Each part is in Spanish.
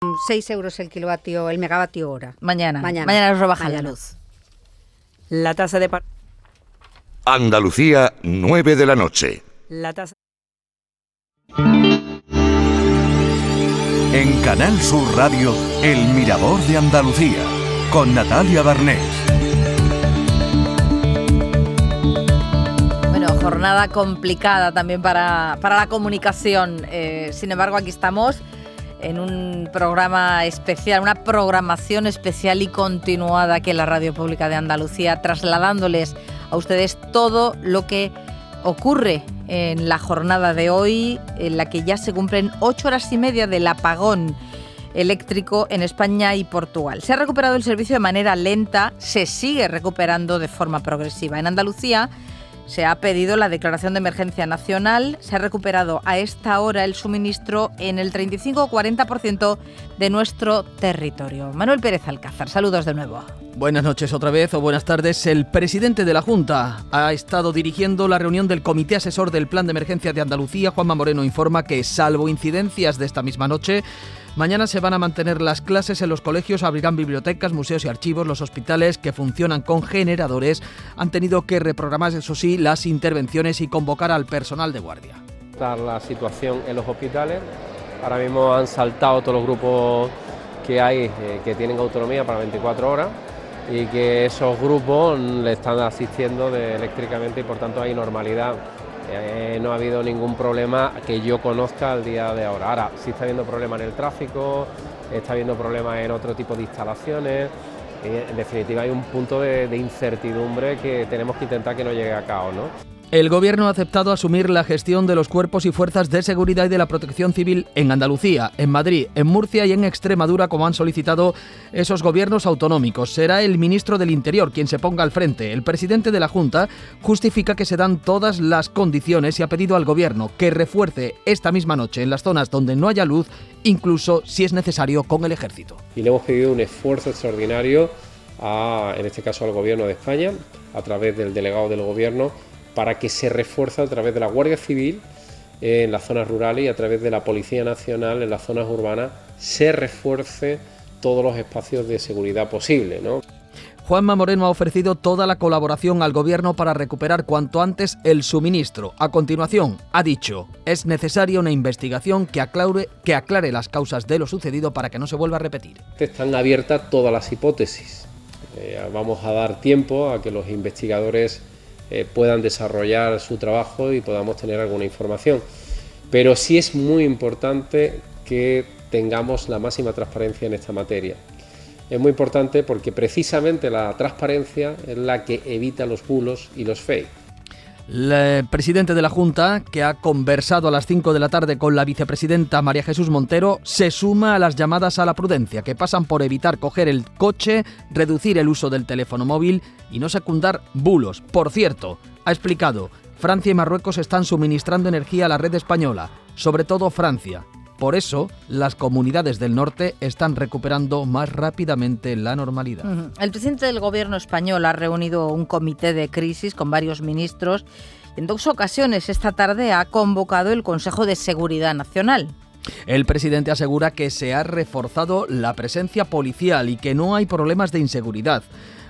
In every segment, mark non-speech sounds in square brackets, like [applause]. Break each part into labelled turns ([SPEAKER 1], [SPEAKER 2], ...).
[SPEAKER 1] 6 euros el kilovatio, el megavatio hora.
[SPEAKER 2] Mañana.
[SPEAKER 1] Mañana.
[SPEAKER 2] Mañana nos
[SPEAKER 1] Mañana.
[SPEAKER 2] la luz.
[SPEAKER 3] La tasa de par-
[SPEAKER 4] Andalucía, 9 de la noche.
[SPEAKER 3] la tasa
[SPEAKER 5] En Canal Sur Radio, El Mirador de Andalucía, con Natalia Barnés.
[SPEAKER 2] Bueno, jornada complicada también para, para la comunicación. Eh, sin embargo, aquí estamos en un programa especial, una programación especial y continuada aquí en la Radio Pública de Andalucía, trasladándoles a ustedes todo lo que ocurre en la jornada de hoy, en la que ya se cumplen ocho horas y media del apagón eléctrico en España y Portugal. Se ha recuperado el servicio de manera lenta, se sigue recuperando de forma progresiva. En Andalucía se ha pedido la declaración de emergencia nacional, se ha recuperado a esta hora el suministro en el 35 o 40% de nuestro territorio. Manuel Pérez Alcázar, saludos de nuevo.
[SPEAKER 6] Buenas noches otra vez o buenas tardes. El presidente de la Junta ha estado dirigiendo la reunión del Comité Asesor del Plan de Emergencia de Andalucía. Juanma Moreno informa que, salvo incidencias de esta misma noche, mañana se van a mantener las clases en los colegios, abrirán bibliotecas, museos y archivos. Los hospitales que funcionan con generadores han tenido que reprogramar, eso sí, las intervenciones y convocar al personal de guardia.
[SPEAKER 7] La situación en los hospitales. Ahora mismo han saltado todos los grupos que hay eh, que tienen autonomía para 24 horas y que esos grupos le están asistiendo eléctricamente y por tanto hay normalidad. Eh, no ha habido ningún problema que yo conozca al día de ahora. Ahora sí está habiendo problemas en el tráfico, está habiendo problemas en otro tipo de instalaciones. y, en definitiva hay un punto de, de incertidumbre que tenemos que intentar que no llegue a caos. ¿no?
[SPEAKER 6] El Gobierno ha aceptado asumir la gestión de los cuerpos y fuerzas de seguridad y de la protección civil en Andalucía, en Madrid, en Murcia y en Extremadura, como han solicitado esos gobiernos autonómicos. Será el ministro del Interior quien se ponga al frente. El presidente de la Junta justifica que se dan todas las condiciones y ha pedido al Gobierno que refuerce esta misma noche en las zonas donde no haya luz, incluso si es necesario con el ejército.
[SPEAKER 7] y le hemos pedido un esfuerzo extraordinario, a, en este caso al Gobierno de España, a través del delegado del Gobierno, para que se refuerce a través de la Guardia Civil eh, en las zonas rurales y a través de la Policía Nacional en las zonas urbanas, se refuerce todos los espacios de seguridad posible. ¿no?
[SPEAKER 6] Juanma Moreno ha ofrecido toda la colaboración al gobierno para recuperar cuanto antes el suministro. A continuación, ha dicho, es necesaria una investigación que aclare, que aclare las causas de lo sucedido para que no se vuelva a repetir.
[SPEAKER 7] Están abiertas todas las hipótesis. Eh, vamos a dar tiempo a que los investigadores eh, puedan desarrollar su trabajo y podamos tener alguna información. Pero sí es muy importante que tengamos la máxima transparencia en esta materia. Es muy importante porque precisamente la transparencia es la que evita los bulos y los fake.
[SPEAKER 6] El presidente de la Junta, que ha conversado a las 5 de la tarde con la vicepresidenta María Jesús Montero, se suma a las llamadas a la prudencia, que pasan por evitar coger el coche, reducir el uso del teléfono móvil y no secundar bulos. Por cierto, ha explicado, Francia y Marruecos están suministrando energía a la red española, sobre todo Francia. Por eso, las comunidades del norte están recuperando más rápidamente la normalidad.
[SPEAKER 2] El presidente del gobierno español ha reunido un comité de crisis con varios ministros. En dos ocasiones esta tarde ha convocado el Consejo de Seguridad Nacional.
[SPEAKER 6] El presidente asegura que se ha reforzado la presencia policial y que no hay problemas de inseguridad.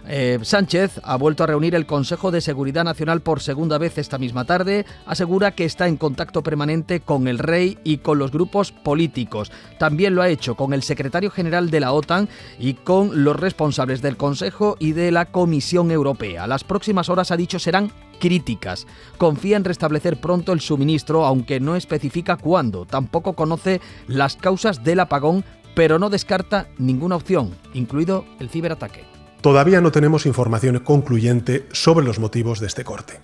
[SPEAKER 6] Eh, Sánchez ha vuelto a reunir el Consejo de Seguridad Nacional por segunda vez esta misma tarde. Asegura que está en contacto permanente con el rey y con los grupos políticos. También lo ha hecho con el secretario general de la OTAN y con los responsables del Consejo y de la Comisión Europea. Las próximas horas, ha dicho, serán críticas. Confía en restablecer pronto el suministro, aunque no especifica cuándo. Tampoco conoce las causas del apagón, pero no descarta ninguna opción, incluido el ciberataque.
[SPEAKER 8] Todavía no tenemos información concluyente sobre los motivos de este corte.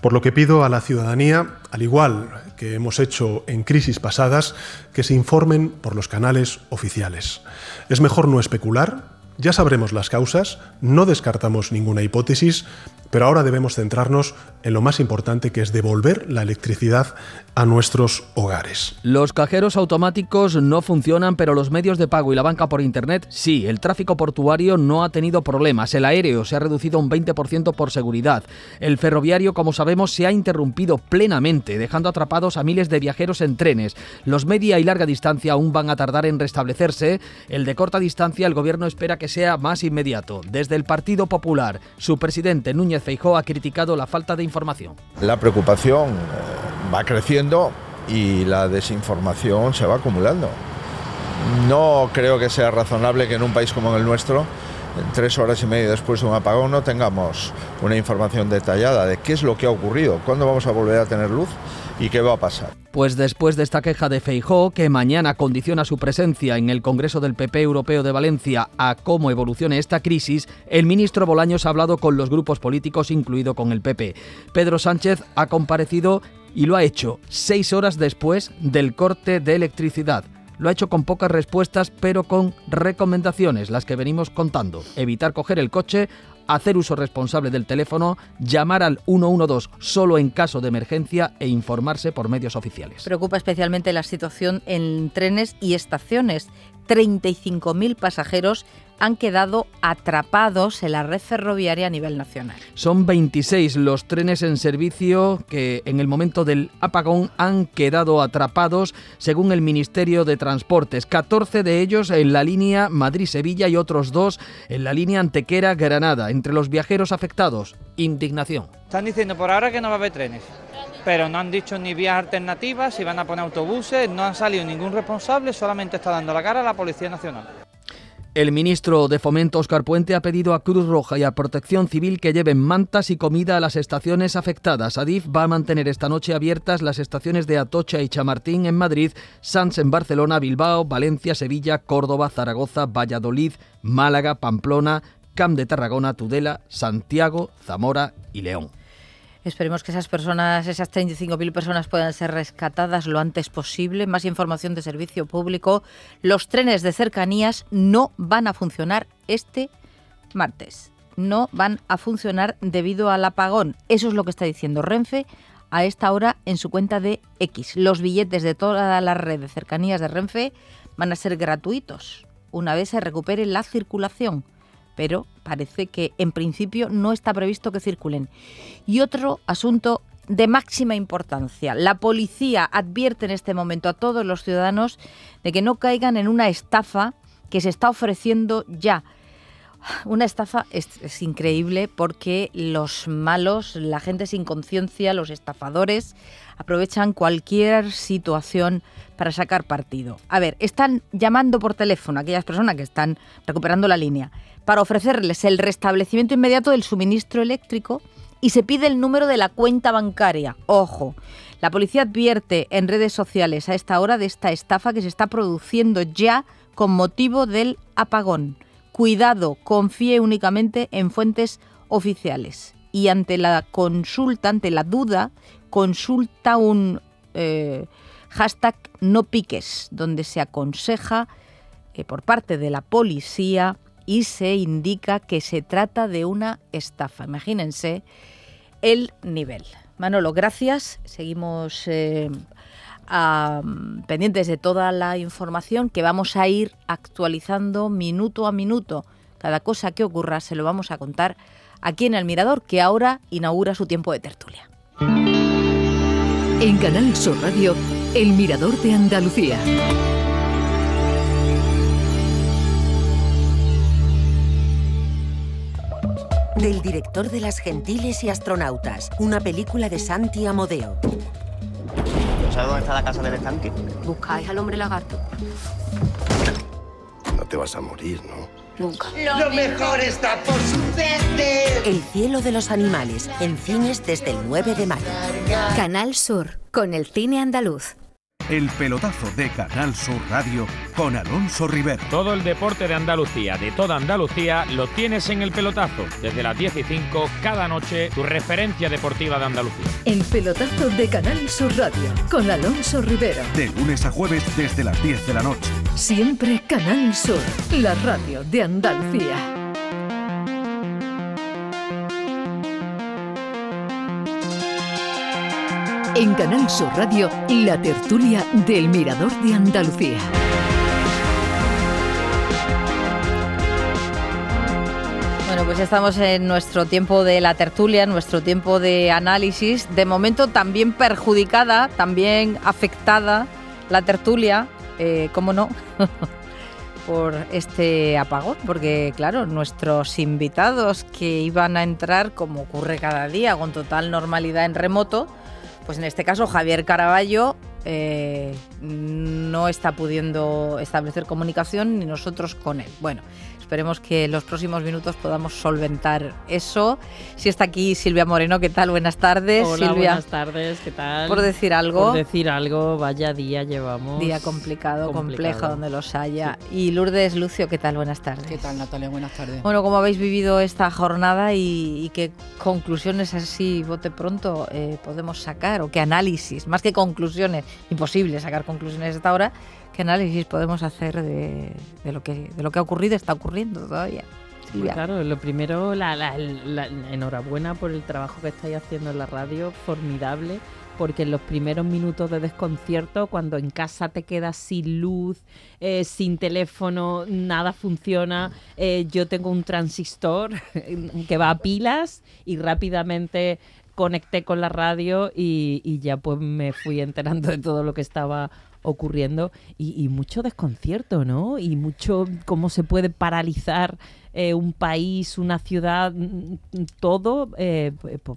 [SPEAKER 8] Por lo que pido a la ciudadanía, al igual que hemos hecho en crisis pasadas, que se informen por los canales oficiales. Es mejor no especular Ya sabremos las causas, no descartamos ninguna hipótesis, pero ahora debemos centrarnos en lo más importante que es devolver la electricidad a nuestros hogares.
[SPEAKER 6] Los cajeros automáticos no funcionan, pero los medios de pago y la banca por Internet sí. El tráfico portuario no ha tenido problemas. El aéreo se ha reducido un 20% por seguridad. El ferroviario, como sabemos, se ha interrumpido plenamente, dejando atrapados a miles de viajeros en trenes. Los media y larga distancia aún van a tardar en restablecerse. El de corta distancia, el gobierno espera que sea más inmediato. Desde el Partido Popular, su presidente Núñez Feijó ha criticado la falta de información.
[SPEAKER 4] La preocupación eh, va creciendo y la desinformación se va acumulando. No creo que sea razonable que en un país como el nuestro, tres horas y media después de un apagón, no tengamos una información detallada de qué es lo que ha ocurrido, cuándo vamos a volver a tener luz y qué va a pasar.
[SPEAKER 6] Pues después de esta queja de Feijó, que mañana condiciona su presencia en el Congreso del PP Europeo de Valencia a cómo evolucione esta crisis, el ministro Bolaños ha hablado con los grupos políticos, incluido con el PP. Pedro Sánchez ha comparecido y lo ha hecho seis horas después del corte de electricidad. Lo ha hecho con pocas respuestas, pero con recomendaciones, las que venimos contando. Evitar coger el coche, hacer uso responsable del teléfono, llamar al 112 solo en caso de emergencia e informarse por medios oficiales.
[SPEAKER 2] Preocupa especialmente la situación en trenes y estaciones. 35.000 pasajeros han quedado atrapados en la red ferroviaria a nivel nacional.
[SPEAKER 6] Son 26 los trenes en servicio que en el momento del apagón han quedado atrapados, según el Ministerio de Transportes. 14 de ellos en la línea Madrid-Sevilla y otros dos en la línea Antequera-Granada. Entre los viajeros afectados, indignación.
[SPEAKER 9] Están diciendo por ahora que no va a haber trenes, pero no han dicho ni vías alternativas, si van a poner autobuses, no ha salido ningún responsable, solamente está dando la cara a la Policía Nacional.
[SPEAKER 6] El ministro de Fomento, Oscar Puente, ha pedido a Cruz Roja y a Protección Civil que lleven mantas y comida a las estaciones afectadas. Adif va a mantener esta noche abiertas las estaciones de Atocha y Chamartín en Madrid, Sans en Barcelona, Bilbao, Valencia, Sevilla, Córdoba, Zaragoza, Valladolid, Málaga, Pamplona, Camp de Tarragona, Tudela, Santiago, Zamora y León.
[SPEAKER 2] Esperemos que esas personas, esas 35.000 personas puedan ser rescatadas lo antes posible. Más información de servicio público. Los trenes de cercanías no van a funcionar este martes. No van a funcionar debido al apagón. Eso es lo que está diciendo Renfe a esta hora en su cuenta de X. Los billetes de toda la red de cercanías de Renfe van a ser gratuitos una vez se recupere la circulación pero parece que en principio no está previsto que circulen. Y otro asunto de máxima importancia. La policía advierte en este momento a todos los ciudadanos de que no caigan en una estafa que se está ofreciendo ya. Una estafa es, increíble porque los malos, la gente sin conciencia, los estafadores, aprovechan cualquier situación para sacar partido. A ver, están llamando por teléfono a aquellas personas que están recuperando la línea para ofrecerles el restablecimiento inmediato del suministro eléctrico y se pide el número de la cuenta bancaria. Ojo, la policía advierte en redes sociales a esta hora de esta estafa que se está produciendo ya con motivo del apagón. Cuidado, confíe únicamente en fuentes oficiales. Y ante la consulta, ante la duda, consulta un eh, hashtag no piques, donde se aconseja que por parte de la policía y se indica que se trata de una estafa. Imagínense el nivel. Manolo, gracias. Seguimos eh, pendientes de toda la información que vamos a ir actualizando minuto a minuto. Cada cosa que ocurra se lo vamos a contar aquí en El Mirador, que ahora inaugura su tiempo de tertulia.
[SPEAKER 10] En Canal Sur Radio, El Mirador de Andalucía.
[SPEAKER 11] Del director de Las Gentiles y Astronautas, una película de Santi Amodeo.
[SPEAKER 12] ¿Sabes dónde está la casa del estanque?
[SPEAKER 13] Buscáis al hombre lagarto.
[SPEAKER 14] No te vas a morir, ¿no?
[SPEAKER 13] Nunca.
[SPEAKER 15] Lo mejor está por suceder.
[SPEAKER 11] El cielo de los animales, en cines desde el 9 de mayo.
[SPEAKER 10] Canal Sur, con el cine andaluz.
[SPEAKER 5] El pelotazo de Canal Sur Radio con Alonso Rivero.
[SPEAKER 14] Todo el deporte de Andalucía, de toda Andalucía, lo tienes en el pelotazo. Desde las 10 y 5 cada noche, tu referencia deportiva de Andalucía.
[SPEAKER 10] El pelotazo de Canal Sur Radio con Alonso Rivero.
[SPEAKER 5] De lunes a jueves desde las 10 de la noche.
[SPEAKER 10] Siempre Canal Sur, la radio de Andalucía. En Canal Sur Radio, la tertulia del Mirador de Andalucía.
[SPEAKER 2] Bueno, pues estamos en nuestro tiempo de la tertulia, nuestro tiempo de análisis. De momento también perjudicada, también afectada la tertulia, eh, ¿cómo no? [laughs] por este apagón, porque claro, nuestros invitados que iban a entrar, como ocurre cada día, con total normalidad en remoto, pues en este caso Javier Caraballo eh, no está pudiendo establecer comunicación ni nosotros con él. Bueno, Esperemos que en los próximos minutos podamos solventar eso. Si está aquí Silvia Moreno, ¿qué tal? Buenas tardes.
[SPEAKER 16] Hola,
[SPEAKER 2] Silvia.
[SPEAKER 16] buenas tardes, ¿qué tal?
[SPEAKER 2] Por decir algo.
[SPEAKER 16] Por decir algo, vaya día llevamos.
[SPEAKER 2] Día complicado,
[SPEAKER 16] Complicado.
[SPEAKER 2] complejo, donde los haya. Y Lourdes Lucio, ¿qué tal? Buenas tardes.
[SPEAKER 17] ¿Qué tal, Natalia? Buenas tardes.
[SPEAKER 2] Bueno, ¿cómo habéis vivido esta jornada y, y qué conclusiones así, bote pronto, eh, podemos sacar? ¿O qué análisis? Más que conclusiones, imposible sacar conclusiones hasta ahora, ¿qué análisis podemos hacer de, de lo, que, de lo que ha ocurrido, está ocurriendo todavía? Silvia.
[SPEAKER 16] Claro, lo primero, la, la- la- enhorabuena por el trabajo que estáis haciendo en la radio, formidable, porque en los primeros minutos de desconcierto, cuando en casa te quedas sin luz, eh, sin teléfono, nada funciona, eh, yo tengo un transistor [laughs] que va a pilas y rápidamente conecté con la radio y, y ya pues me fui enterando de todo lo que estaba ocurriendo y, mucho desconcierto, ¿no? Y mucho cómo se puede paralizar eh, un país, una ciudad, mm, todo eh,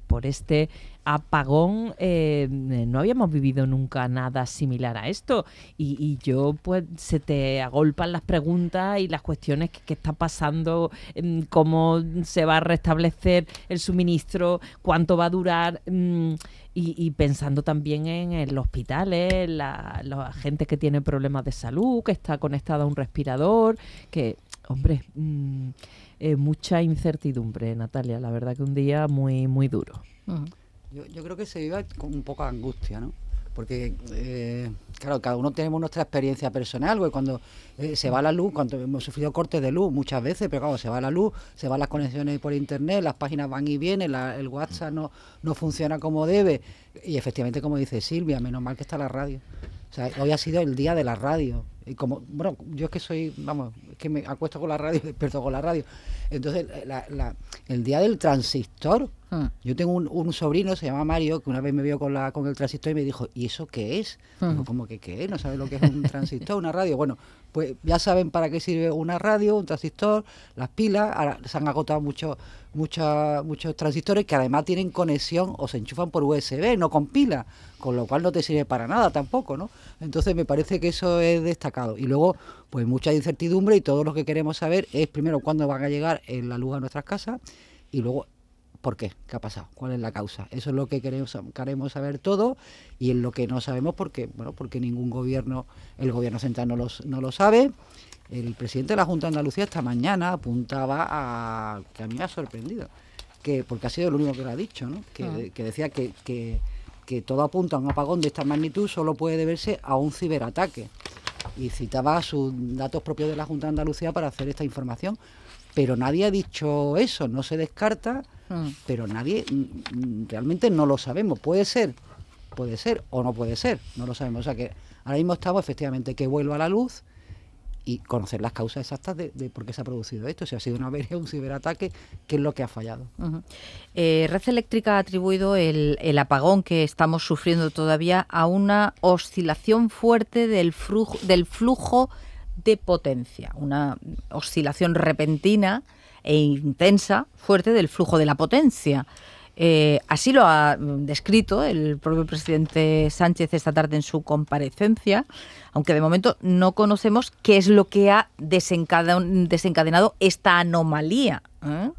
[SPEAKER 16] por este apagón. eh, no habíamos vivido nunca nada similar a esto y, yo pues se te agolpan las preguntas y las cuestiones que, está pasando, mm, cómo se va a restablecer el suministro, cuánto va a durar. mm, y, pensando también en, los hospitales, la, la gente que tiene problemas de salud, que está conectada a un respirador, que, hombre, mm, eh, mucha incertidumbre, Natalia. La verdad que un día muy, muy duro.
[SPEAKER 17] Yo, yo creo que se vive con un poco de angustia, ¿no? Porque, eh, claro, cada uno tenemos nuestra experiencia personal, güey, cuando eh, se va la luz, cuando hemos sufrido cortes de luz muchas veces, pero claro, se va la luz, se van las conexiones por internet, las páginas van y vienen, la- el WhatsApp no, no funciona como debe. Y efectivamente, como dice Silvia, menos mal que está la radio. O sea, hoy ha sido el día de la radio. Y como, bueno, yo es que soy, vamos, es que me acuesto con la radio [laughs] despierto con la radio. Entonces, la- la- el día del transistor, yo tengo un, un sobrino, se llama Mario, que una vez me vio con, la, con el transistor y me dijo, ¿y eso qué es? Digo, ¿cómo que qué es? ¿No sabe lo que es un transistor, una radio? Bueno, pues ya saben para qué sirve una radio, un transistor, las pilas. Ahora se han agotado muchos muchos muchos transistores que además tienen conexión o se enchufan por USB, no con pila, con lo cual no te sirve para nada tampoco, ¿no? Entonces me parece que eso es destacado. Y luego, pues mucha incertidumbre y todo lo que queremos saber es primero cuándo van a llegar en la luz a nuestras casas y luego ¿Por qué? ¿Qué ha pasado? ¿Cuál es la causa? Eso es lo que queremos, queremos saber todo y en lo que no sabemos porque, bueno, porque ningún gobierno, el gobierno central no, los, no lo sabe. El presidente de la Junta de Andalucía esta mañana apuntaba a, que a mí me ha sorprendido, que porque ha sido el único que lo ha dicho, ¿no? que,
[SPEAKER 16] Ah.
[SPEAKER 17] que decía que, que, que todo apunta a un apagón de esta magnitud solo puede deberse a un ciberataque. Y citaba sus datos propios de la Junta de Andalucía para hacer esta información. Pero nadie ha dicho eso, no se descarta, pero nadie mm, mm, realmente no lo sabemos. Puede ser, puede ser o no puede ser, no lo sabemos. O sea que ahora mismo estamos efectivamente que vuelva a la luz y conocer las causas exactas de, por qué se ha producido esto, si ha sido una avería, un ciberataque, qué es lo que ha fallado.
[SPEAKER 2] Eh, Red Eléctrica ha atribuido el, el apagón que estamos sufriendo todavía a una oscilación fuerte del, flujo, del flujo de potencia, una oscilación repentina e intensa, fuerte del flujo de la potencia. Eh, así lo ha descrito el propio presidente Sánchez esta tarde en su comparecencia, aunque de momento no conocemos qué es lo que ha desencade- desencadenado esta anomalía ¿eh?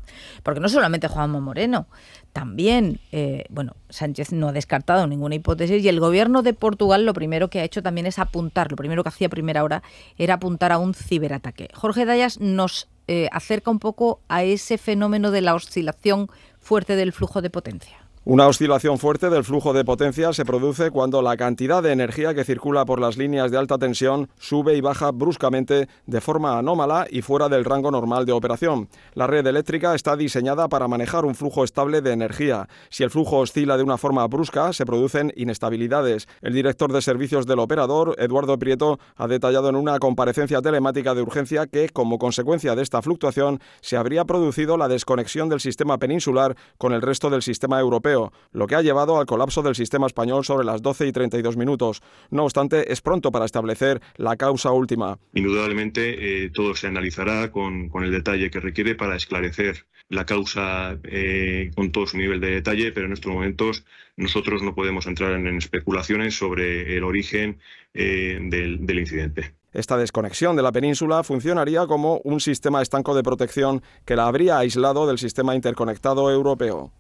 [SPEAKER 2] Porque no solamente Juanma Moreno, también, eh, bueno, Sánchez no ha descartado ninguna hipótesis y el gobierno de Portugal lo primero que ha hecho también es apuntar, lo primero que hacía a primera hora era apuntar a un ciberataque. Jorge Dayas nos acerca un poco a ese fenómeno de la oscilación fuerte del flujo de potencia.
[SPEAKER 18] Una oscilación fuerte del flujo de potencia se produce cuando la cantidad de energía que circula por las líneas de alta tensión sube y baja bruscamente de forma anómala y fuera del rango normal de operación. La red eléctrica está diseñada para manejar un flujo estable de energía. Si el flujo oscila de una forma brusca, se producen inestabilidades. El director de servicios del operador, Eduardo Prieto, ha detallado en una comparecencia telemática de urgencia que, como consecuencia de esta fluctuación, se habría producido la desconexión del sistema peninsular con el resto del sistema europeo lo que ha llevado al colapso del sistema español sobre las 12 y 32 minutos. No obstante, es pronto para establecer la causa última.
[SPEAKER 19] Indudablemente, eh, todo se analizará con, el detalle que requiere para esclarecer la causa eh, con todo su nivel de detalle, pero en estos momentos nosotros no podemos entrar en, especulaciones sobre el origen eh, del incidente.
[SPEAKER 18] Esta desconexión de la península funcionaría como un sistema estanco de protección que la habría aislado del sistema interconectado europeo.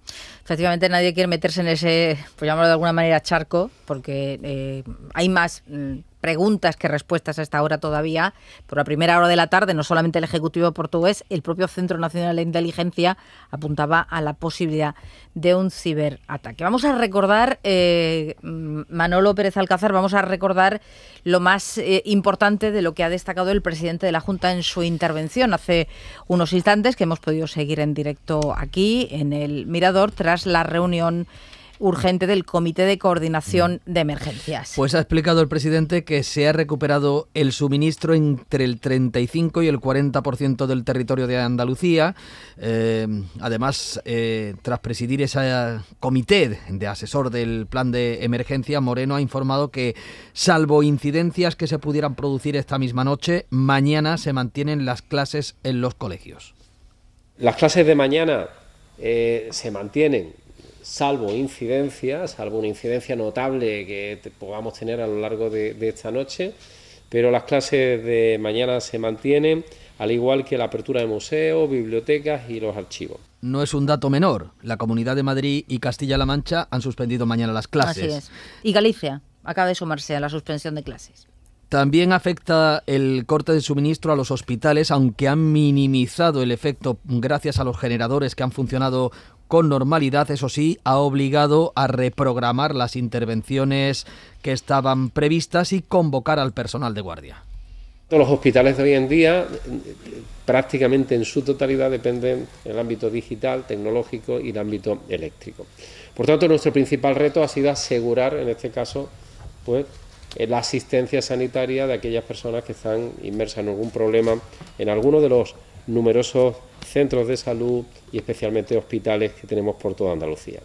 [SPEAKER 2] Efectivamente, nadie quiere meterse en ese, pues llamarlo de alguna manera, charco, porque eh, hay más mm, preguntas que respuestas a esta hora todavía. Por la primera hora de la tarde, no solamente el Ejecutivo portugués, el propio Centro Nacional de Inteligencia apuntaba a la posibilidad de un ciberataque. Vamos a recordar, eh, Manolo Pérez Alcázar, vamos a recordar lo más eh, importante de lo que ha destacado el presidente de la Junta en su intervención hace unos instantes, que hemos podido seguir en directo aquí en el Mirador, tras la reunión urgente del Comité de Coordinación de Emergencias.
[SPEAKER 6] Pues ha explicado el presidente que se ha recuperado el suministro entre el 35 y el 40% del territorio de Andalucía. Eh, además, eh, tras presidir ese comité de asesor del plan de emergencia, Moreno ha informado que, salvo incidencias que se pudieran producir esta misma noche, mañana se mantienen las clases en los colegios.
[SPEAKER 7] Las clases de mañana eh, se mantienen salvo incidencias, salvo una incidencia notable que podamos tener a lo largo de, esta noche, pero las clases de mañana se mantienen, al igual que la apertura de museos, bibliotecas y los archivos.
[SPEAKER 6] No es un dato menor. La Comunidad de Madrid y Castilla-La Mancha han suspendido mañana las clases.
[SPEAKER 2] Así es. Y Galicia acaba de sumarse a la suspensión de clases.
[SPEAKER 6] También afecta el corte de suministro a los hospitales, aunque han minimizado el efecto gracias a los generadores que han funcionado con normalidad, eso sí, ha obligado a reprogramar las intervenciones que estaban previstas y convocar al personal de guardia.
[SPEAKER 7] Los hospitales de hoy en día prácticamente en su totalidad dependen del ámbito digital, tecnológico y del ámbito eléctrico. Por tanto, nuestro principal reto ha sido asegurar, en este caso, pues, la asistencia sanitaria de aquellas personas que están inmersas en algún problema en alguno de los numerosos centros de salud y especialmente hospitales que tenemos por toda Andalucía.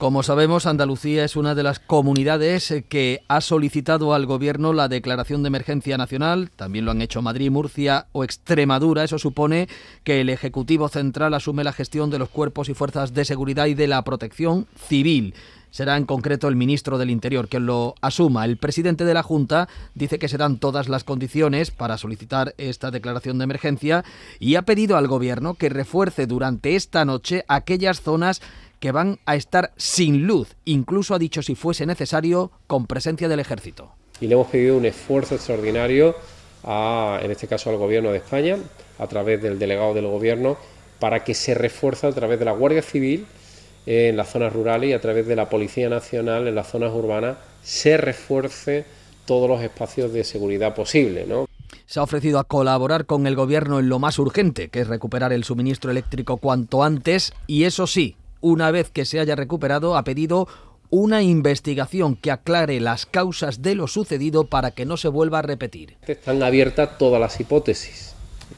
[SPEAKER 6] Como sabemos, Andalucía es una de las comunidades que ha solicitado al Gobierno la declaración de emergencia nacional. También lo han hecho Madrid, Murcia o Extremadura. Eso supone que el Ejecutivo Central asume la gestión de los cuerpos y fuerzas de seguridad y de la protección civil será en concreto el ministro del Interior quien lo asuma. El presidente de la Junta dice que se dan todas las condiciones para solicitar esta declaración de emergencia y ha pedido al Gobierno que refuerce durante esta noche aquellas zonas que van a estar sin luz, incluso ha dicho si fuese necesario, con presencia del ejército.
[SPEAKER 7] Y le hemos pedido un esfuerzo extraordinario, a, en este caso al Gobierno de España, a través del delegado del Gobierno, para que se refuerce a través de la Guardia Civil en las zonas rurales y a través de la Policía Nacional en las zonas urbanas se refuerce todos los espacios de seguridad posible. ¿no?
[SPEAKER 6] Se ha ofrecido a colaborar con el Gobierno en lo más urgente, que es recuperar el suministro eléctrico cuanto antes, y eso sí, una vez que se haya recuperado, ha pedido una investigación que aclare las causas de lo sucedido para que no se vuelva a repetir.
[SPEAKER 7] Están abiertas todas las hipótesis.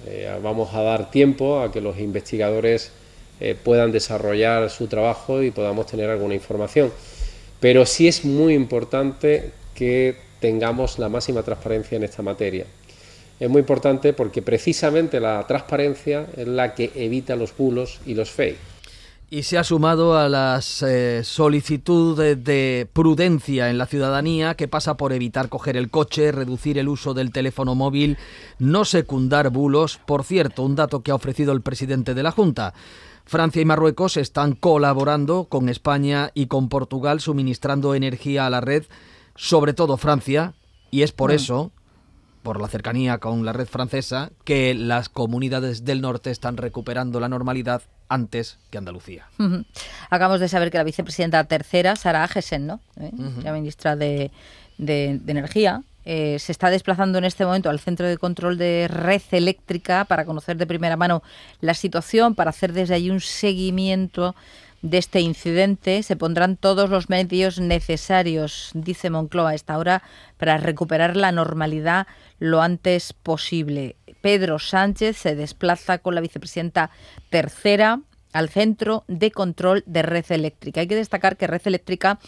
[SPEAKER 7] Eh, vamos a dar tiempo a que los investigadores eh, puedan desarrollar su trabajo y podamos tener alguna información. Pero sí es muy importante que tengamos la máxima transparencia en esta materia. Es muy importante porque precisamente la transparencia es la que evita los bulos y los fake.
[SPEAKER 6] Y se ha sumado a las eh, solicitudes de prudencia en la ciudadanía que pasa por evitar coger el coche, reducir el uso del teléfono móvil, no secundar bulos. Por cierto, un dato que ha ofrecido el presidente de la Junta. Francia y Marruecos están colaborando con España y con Portugal suministrando energía a la red, sobre todo Francia, y es por
[SPEAKER 2] Mm.
[SPEAKER 6] eso, por la cercanía con la red francesa, que las comunidades del norte están recuperando la normalidad antes que Andalucía.
[SPEAKER 2] Acabamos de saber que la vicepresidenta tercera, Sara Agesen, ¿no? ¿Eh? La ministra de, de- de Energía, eh, se está desplazando en este momento al Centro de Control de Red Eléctrica para conocer de primera mano la situación, para hacer desde allí un seguimiento de este incidente. Se pondrán todos los medios necesarios, dice Moncloa a esta hora, para recuperar la normalidad lo antes posible. Pedro Sánchez se desplaza con la vicepresidenta tercera al centro de control de red eléctrica. Hay que destacar que red eléctrica,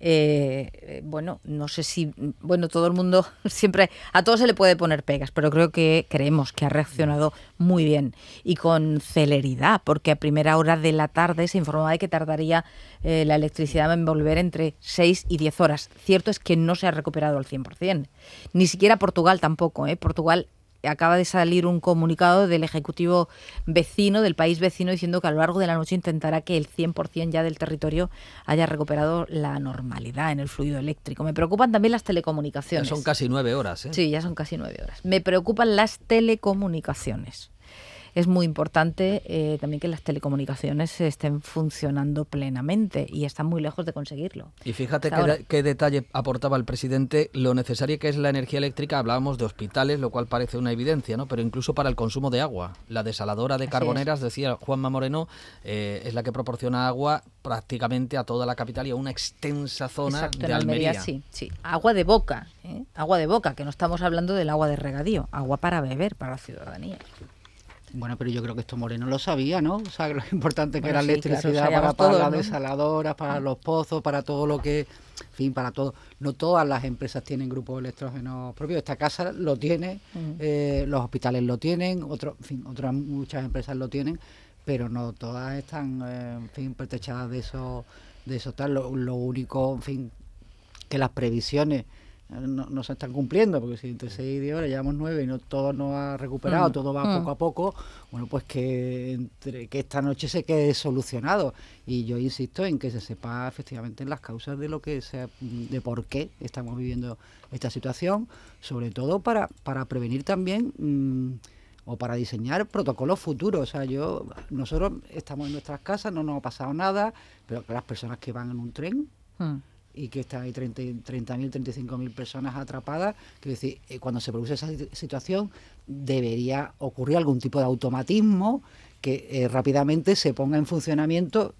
[SPEAKER 2] eh, eh, bueno, no sé si, bueno, todo el mundo [laughs] siempre, a todos se le puede poner pegas, pero creo que creemos que ha reaccionado muy bien y con celeridad, porque a primera hora de la tarde se informaba de que tardaría eh, la electricidad en volver entre 6 y 10 horas. Cierto es que no se ha recuperado al 100%, ni siquiera Portugal tampoco, ¿eh? Portugal acaba de salir un comunicado del Ejecutivo vecino, del país vecino, diciendo que a lo largo de la noche intentará que el 100% ya del territorio haya recuperado la normalidad en el fluido eléctrico. Me preocupan también las
[SPEAKER 6] Ya
[SPEAKER 2] telecomunicaciones.
[SPEAKER 6] son casi nueve horas. ¿eh?
[SPEAKER 2] Sí, ya son casi nueve horas. Me preocupan las telecomunicaciones. Es muy importante eh, también que las telecomunicaciones estén funcionando plenamente y están muy lejos de conseguirlo.
[SPEAKER 6] Y fíjate qué,
[SPEAKER 2] ahora.
[SPEAKER 6] de- qué detalle aportaba el presidente, lo necesaria que es la energía eléctrica, hablábamos de hospitales, lo cual parece una evidencia, ¿no? Pero incluso para el consumo de agua. La desaladora de
[SPEAKER 2] Así
[SPEAKER 6] Carboneras, decía Juanma Moreno, eh, es la que proporciona agua prácticamente a toda la capital y a una extensa zona
[SPEAKER 2] Exacto,
[SPEAKER 6] de
[SPEAKER 2] Almería,
[SPEAKER 6] Almería.
[SPEAKER 2] sí, sí. Agua de boca, ¿eh? agua de boca, que no estamos hablando del agua de regadío, agua para beber para la ciudadanía.
[SPEAKER 17] Bueno, pero yo creo que esto Moreno lo sabía, ¿no? O sea, lo [laughs] importante que
[SPEAKER 2] Bueno,
[SPEAKER 17] era la
[SPEAKER 2] sí,
[SPEAKER 17] electricidad para, para las
[SPEAKER 2] ¿no?
[SPEAKER 17] desaladoras, para los pozos, para todo lo que, en fin, para todo. No todas las empresas tienen grupos de electrógenos propios. Esta casa lo tiene,
[SPEAKER 2] Ujú.
[SPEAKER 17] eh, los hospitales lo tienen, otros, en fin, otras muchas empresas lo tienen, pero no todas están, eh, en fin, pertrechadas de eso, de eso tal. Lo, lo único, en fin, que las previsiones no, no se están cumpliendo, porque si entre 6 y 10 horas llevamos 9 y no todo no ha recuperado,
[SPEAKER 2] Mm,
[SPEAKER 17] todo va
[SPEAKER 2] mm.
[SPEAKER 17] poco a poco, bueno, pues que, entre, que esta noche se quede solucionado. Y yo insisto en que se sepa efectivamente las causas de lo que sea, de por qué estamos viviendo esta situación, sobre todo para, para prevenir también mm, o para diseñar protocolos futuros. O sea, yo, nosotros estamos en nuestras casas, no nos ha pasado nada, pero las personas que van en un tren,
[SPEAKER 2] Mm.
[SPEAKER 17] Y que están ahí 30 30.000, 35.000 personas atrapadas. Quiero decir, eh, cuando se produce esa sit- situación, debería ocurrir algún tipo de automatismo que eh, rápidamente se ponga en funcionamiento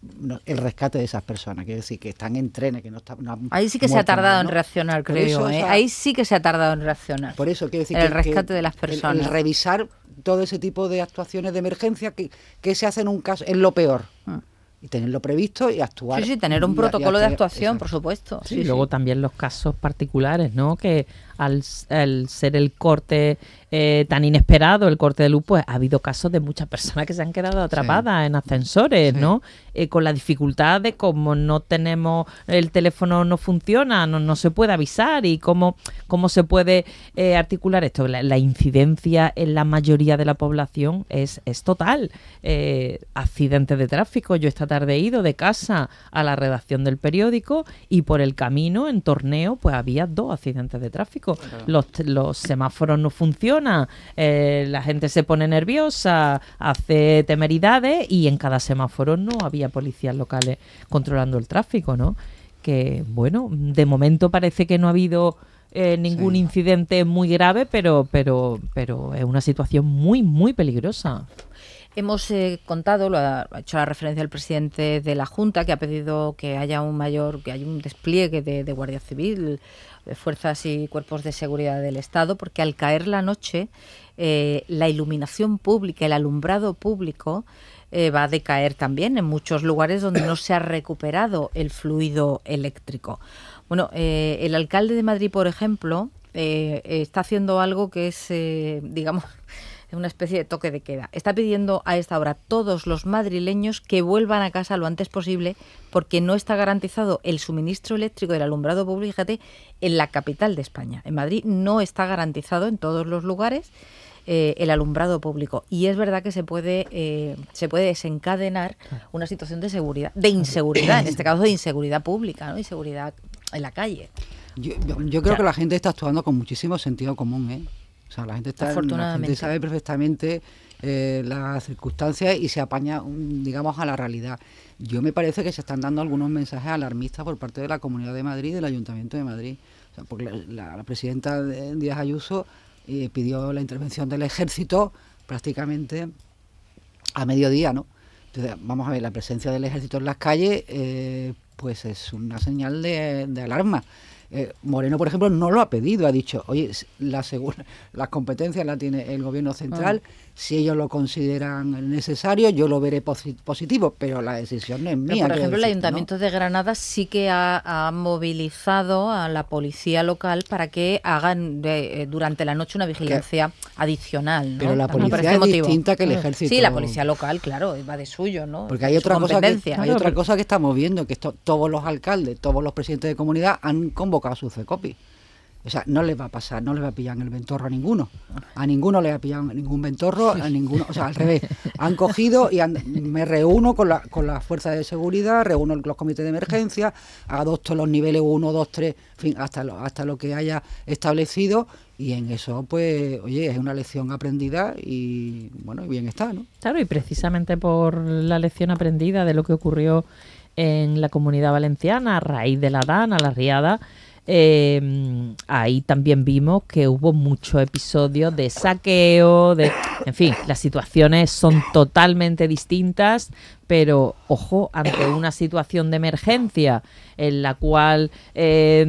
[SPEAKER 17] el rescate de esas personas. Quiero decir, que están en trenes, que no están. no
[SPEAKER 2] Ahí sí que se ha tardado en reaccionar, creo.
[SPEAKER 17] eso, o
[SPEAKER 2] ¿eh?
[SPEAKER 17] sea,
[SPEAKER 2] Ahí sí que se ha tardado en reaccionar.
[SPEAKER 17] por eso quiero decir
[SPEAKER 2] el
[SPEAKER 17] que- que
[SPEAKER 2] rescate de las personas.
[SPEAKER 17] El, revisar todo ese tipo de actuaciones de emergencia que, que se hacen en un caso, en lo peor. Y tenerlo previsto y actuar.
[SPEAKER 2] Sí, sí, tener un
[SPEAKER 17] y- y
[SPEAKER 2] protocolo de actuación, por supuesto.
[SPEAKER 16] Sí,
[SPEAKER 2] Sí,
[SPEAKER 16] y luego
[SPEAKER 2] sí.
[SPEAKER 16] también los casos particulares, ¿no? Que al, ser el corte eh, tan inesperado, el corte de luz, pues ha habido casos de muchas personas que se han quedado atrapadas en ascensores, ¿no? Eh, con la dificultad de cómo no tenemos, el teléfono no funciona, no, no se puede avisar y cómo, cómo se puede eh, articular esto. La, la incidencia en la mayoría de la población es, es total. Eh, accidentes de tráfico. Yo esta tarde he ido de casa a la redacción del periódico y por el camino, en torneo, pues había dos accidentes de tráfico. Los, semáforos no funcionan, eh, la gente se pone nerviosa, hace temeridades y en cada semáforo no había policías locales controlando el tráfico, ¿no? Que, bueno, de momento parece que no ha habido eh, ningún incidente muy grave, pero, pero, pero es una situación muy, muy peligrosa.
[SPEAKER 2] Hemos eh, contado, lo ha, hecho la referencia el presidente de la Junta, que ha pedido que haya un mayor, que haya un despliegue de, de Guardia Civil, de fuerzas y cuerpos de seguridad del Estado, porque al caer la noche, eh, la iluminación pública, el alumbrado público, eh, va a decaer también en muchos lugares donde no se ha recuperado el fluido eléctrico. Bueno, eh, el alcalde de Madrid, por ejemplo, eh, está haciendo algo que es, eh, digamos, una especie de toque de queda. Está pidiendo a esta hora a todos los madrileños que vuelvan a casa lo antes posible porque no está garantizado el suministro eléctrico del alumbrado público fíjate, en la capital de España. En Madrid no está garantizado en todos los lugares eh, el alumbrado público. Y es verdad que se puede, eh, se puede desencadenar una situación de seguridad, de inseguridad, en este caso de inseguridad pública, ¿no? inseguridad en la calle.
[SPEAKER 17] Yo, yo- yo creo que la gente está actuando con muchísimo sentido común, ¿eh? O sea, la gente está, la gente sabe perfectamente eh, las circunstancias y se apaña, digamos, a la realidad. Yo me parece que se están dando algunos mensajes alarmistas por parte de la Comunidad de Madrid y del Ayuntamiento de Madrid. O sea, porque la, la- presidenta de- Díaz Ayuso eh, pidió la intervención del ejército prácticamente a mediodía, ¿no? Entonces, vamos a ver, la presencia del ejército en las calles, eh, pues es una señal de, de alarma. Eh, Moreno, por ejemplo, no lo ha pedido, ha dicho, oye, la [laughs] las competencias las tiene el gobierno central, si ellos lo consideran necesario, yo lo veré posi- positivo, pero la decisión no es
[SPEAKER 2] Pero,
[SPEAKER 17] mía.
[SPEAKER 2] por ejemplo, el. Ayuntamiento de Granada sí que ha, ha movilizado a la policía local para que hagan de- eh, durante la noche una vigilancia adicional. ¿no?
[SPEAKER 17] Pero la policía
[SPEAKER 2] este
[SPEAKER 17] es
[SPEAKER 2] motivo.
[SPEAKER 17] distinta que el
[SPEAKER 2] Mm.
[SPEAKER 17] ejército.
[SPEAKER 2] Sí, la policía local, claro, va de suyo, ¿no?
[SPEAKER 17] Porque hay otra, cosa que, hay otra cosa que estamos viendo, que esto, todos los alcaldes, todos los presidentes de comunidad han convocado a su CECOPI. O sea, no les va a pasar, no les va a pillar en el ventorro a ninguno. A ninguno le va a pillar ningún ventorro, a ninguno, o sea, al revés. Han cogido y han- me reúno con la, con las fuerzas de seguridad, reúno los comités de emergencia, adopto los niveles 1, 2, 3, en fin, hasta lo, hasta lo que haya establecido y en eso, pues, oye, es una lección aprendida y, bueno, y bien está, ¿no?
[SPEAKER 16] Claro, y precisamente por la lección aprendida de lo que ocurrió en la comunidad valenciana a raíz de la DAN, a la riada, eh, ahí también vimos que hubo muchos episodios de saqueo, de, en fin, las situaciones son totalmente distintas, pero ojo, ante una situación de emergencia en la cual eh,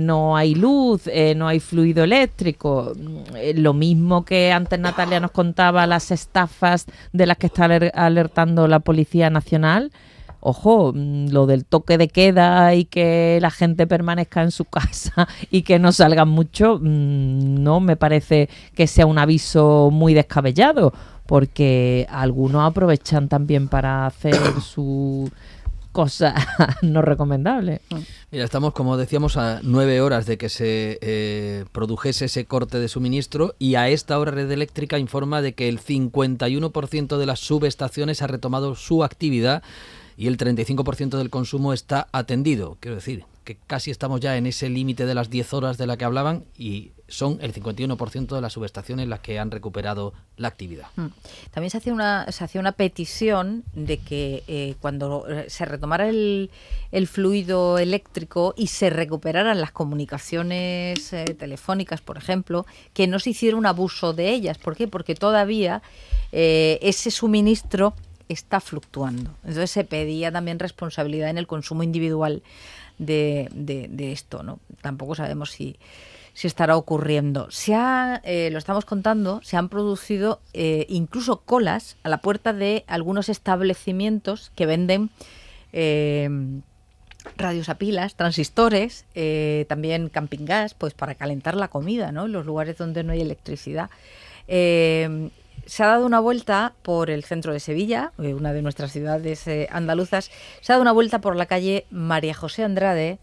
[SPEAKER 16] no hay luz, eh, no hay fluido eléctrico, eh, lo mismo que antes Natalia nos contaba las estafas de las que está aler- alertando la Policía Nacional. Ojo, mm, lo del toque de queda y que la gente permanezca en su [laughs] casa y que no salgan mucho, mm, no me parece que sea un aviso muy descabellado, porque algunos aprovechan también para hacer [coughs] su cosa [laughs] no recomendable.
[SPEAKER 6] Mira, estamos, como decíamos, a nueve horas de que se eh, produjese ese corte de suministro y a esta hora Red Eléctrica informa de que el 51% de las subestaciones ha retomado su actividad y el 35% del consumo está atendido. Quiero decir que casi estamos ya en ese límite de las 10 horas de la que hablaban y son el 51% de las subestaciones las que han recuperado la actividad.
[SPEAKER 2] Mm. También se hacía una, se hacía una petición de que eh, cuando se retomara el, el fluido eléctrico y se recuperaran las comunicaciones eh, telefónicas, por ejemplo, que no se hiciera un abuso de ellas. ¿Por qué? Porque todavía eh, ese suministro está fluctuando. Entonces se pedía también responsabilidad en el consumo individual de, de- esto, ¿no? Tampoco sabemos si, si estará ocurriendo. Se ha, eh, lo estamos contando, se han producido eh, incluso colas a la puerta de algunos establecimientos que venden eh, radios a pilas, transistores, eh, también camping gas, pues para calentar la comida, ¿no? En los lugares donde no hay electricidad. Se ha dado una vuelta por el centro de Sevilla, eh, una de nuestras ciudades eh, andaluzas, se ha dado una vuelta por la calle María José Andrade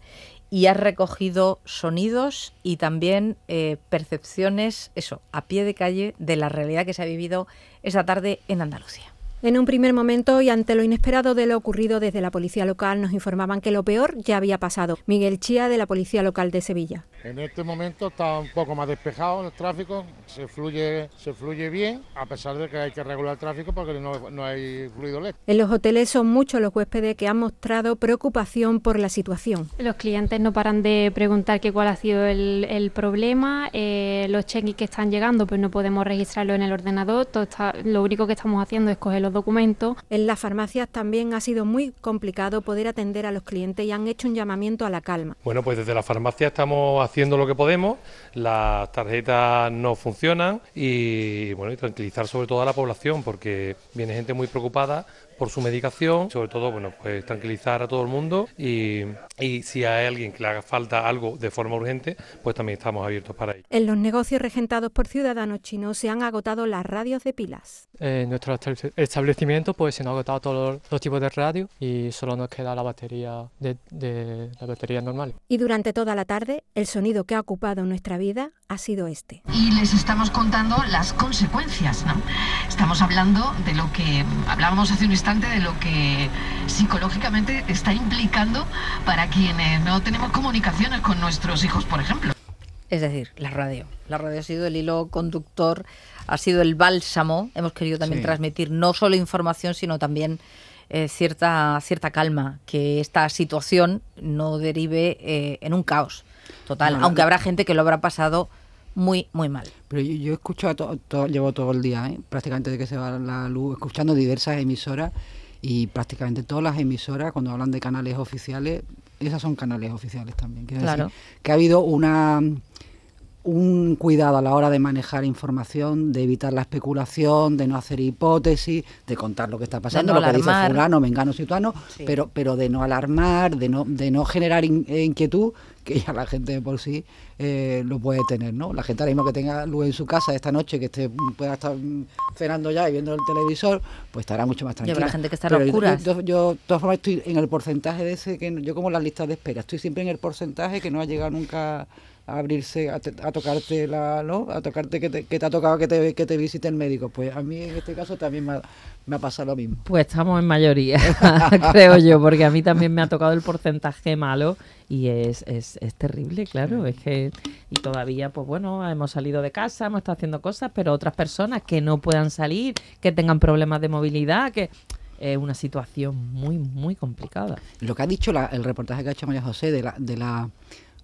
[SPEAKER 2] y ha recogido sonidos y también eh, percepciones, eso, a pie de calle de la realidad que se ha vivido esa tarde en Andalucía.
[SPEAKER 20] En un primer momento y ante lo inesperado de lo ocurrido desde la policía local nos informaban que lo peor ya había pasado. Miguel Chía de la Policía Local de Sevilla.
[SPEAKER 21] En este momento está un poco más despejado el tráfico, se fluye, se fluye bien, a pesar de que hay que regular el tráfico porque no, no hay fluido eléctrico.
[SPEAKER 20] En los hoteles son muchos los huéspedes que han mostrado preocupación por la situación.
[SPEAKER 22] Los clientes no paran de preguntar que cuál ha sido el, el problema, eh, los check-ins que están llegando, pues no podemos registrarlo en el ordenador, todo está, lo único que estamos haciendo es coger los documentos.
[SPEAKER 20] En las farmacias también ha sido muy complicado poder atender a los clientes y han hecho un llamamiento a la calma.
[SPEAKER 23] Bueno, pues desde la farmacia estamos haciendo lo que podemos, las tarjetas no funcionan y bueno, y tranquilizar sobre todo a la población porque viene gente muy preocupada por su medicación, sobre todo, bueno, pues tranquilizar a todo el mundo y, y, si hay alguien que le haga falta algo de forma urgente, pues también estamos abiertos para ello.
[SPEAKER 20] En los negocios regentados por ciudadanos chinos se han agotado las radios de pilas.
[SPEAKER 24] En nuestro establecimiento pues se han agotado todos los tipos de radio y solo nos queda la batería de, de la batería normal.
[SPEAKER 20] Y durante toda la tarde el sonido que ha ocupado nuestra vida ha sido este.
[SPEAKER 25] Y les estamos contando las consecuencias, ¿no? Estamos hablando de lo que hablábamos hace un instante de lo que psicológicamente está implicando para quienes no tenemos comunicaciones con nuestros hijos, por ejemplo.
[SPEAKER 2] Es decir, la radio. La radio ha sido el hilo conductor, ha sido el bálsamo. Hemos querido también
[SPEAKER 17] Sí.
[SPEAKER 2] transmitir no solo información, sino también eh, cierta, cierta calma, que esta situación no derive eh, en un caos total,
[SPEAKER 17] no,
[SPEAKER 2] aunque
[SPEAKER 17] no.
[SPEAKER 2] habrá gente que lo habrá pasado muy, muy mal.
[SPEAKER 17] Pero yo, yo escucho, a to- to- llevo todo el día, ¿eh? prácticamente desde que se va la luz, escuchando diversas emisoras y prácticamente todas las emisoras, cuando hablan de canales oficiales, esas son canales oficiales también. Quiero
[SPEAKER 2] Claro.
[SPEAKER 17] decir que ha habido una un cuidado a la hora de manejar información, de evitar la especulación, de no hacer hipótesis, de contar lo que está pasando,
[SPEAKER 2] no
[SPEAKER 17] lo que dice fulano, mengano, situano,
[SPEAKER 2] Sí.
[SPEAKER 17] pero, pero de no alarmar, de no, de no generar in- eh, inquietud, que ya la gente de por sí eh, lo puede tener, ¿no? La gente ahora mismo que tenga luz en su casa esta noche, que esté pueda estar cenando ya y viendo el televisor, pues estará mucho más tranquila.
[SPEAKER 2] habrá gente que
[SPEAKER 17] Pero
[SPEAKER 2] a oscuras.
[SPEAKER 17] Yo, yo, yo, de todas formas, estoy en el porcentaje de ese, que yo como las listas de espera, estoy siempre en el porcentaje que no ha llegado nunca a abrirse, a, te- a tocarte la, ¿no? A tocarte que te, que te ha tocado que te, que te visite el médico. Pues a mí en este caso también me ha, me ha pasado lo mismo.
[SPEAKER 16] Pues estamos en mayoría, [laughs] creo yo, porque a mí también me ha tocado el porcentaje malo y es, es, es terrible, claro, es que y todavía, pues bueno, hemos salido de casa, hemos estado haciendo cosas, pero otras personas que no puedan salir, que tengan problemas de movilidad, que es una situación muy, muy complicada.
[SPEAKER 17] Lo que ha dicho la- el reportaje que ha hecho María José de la, de la,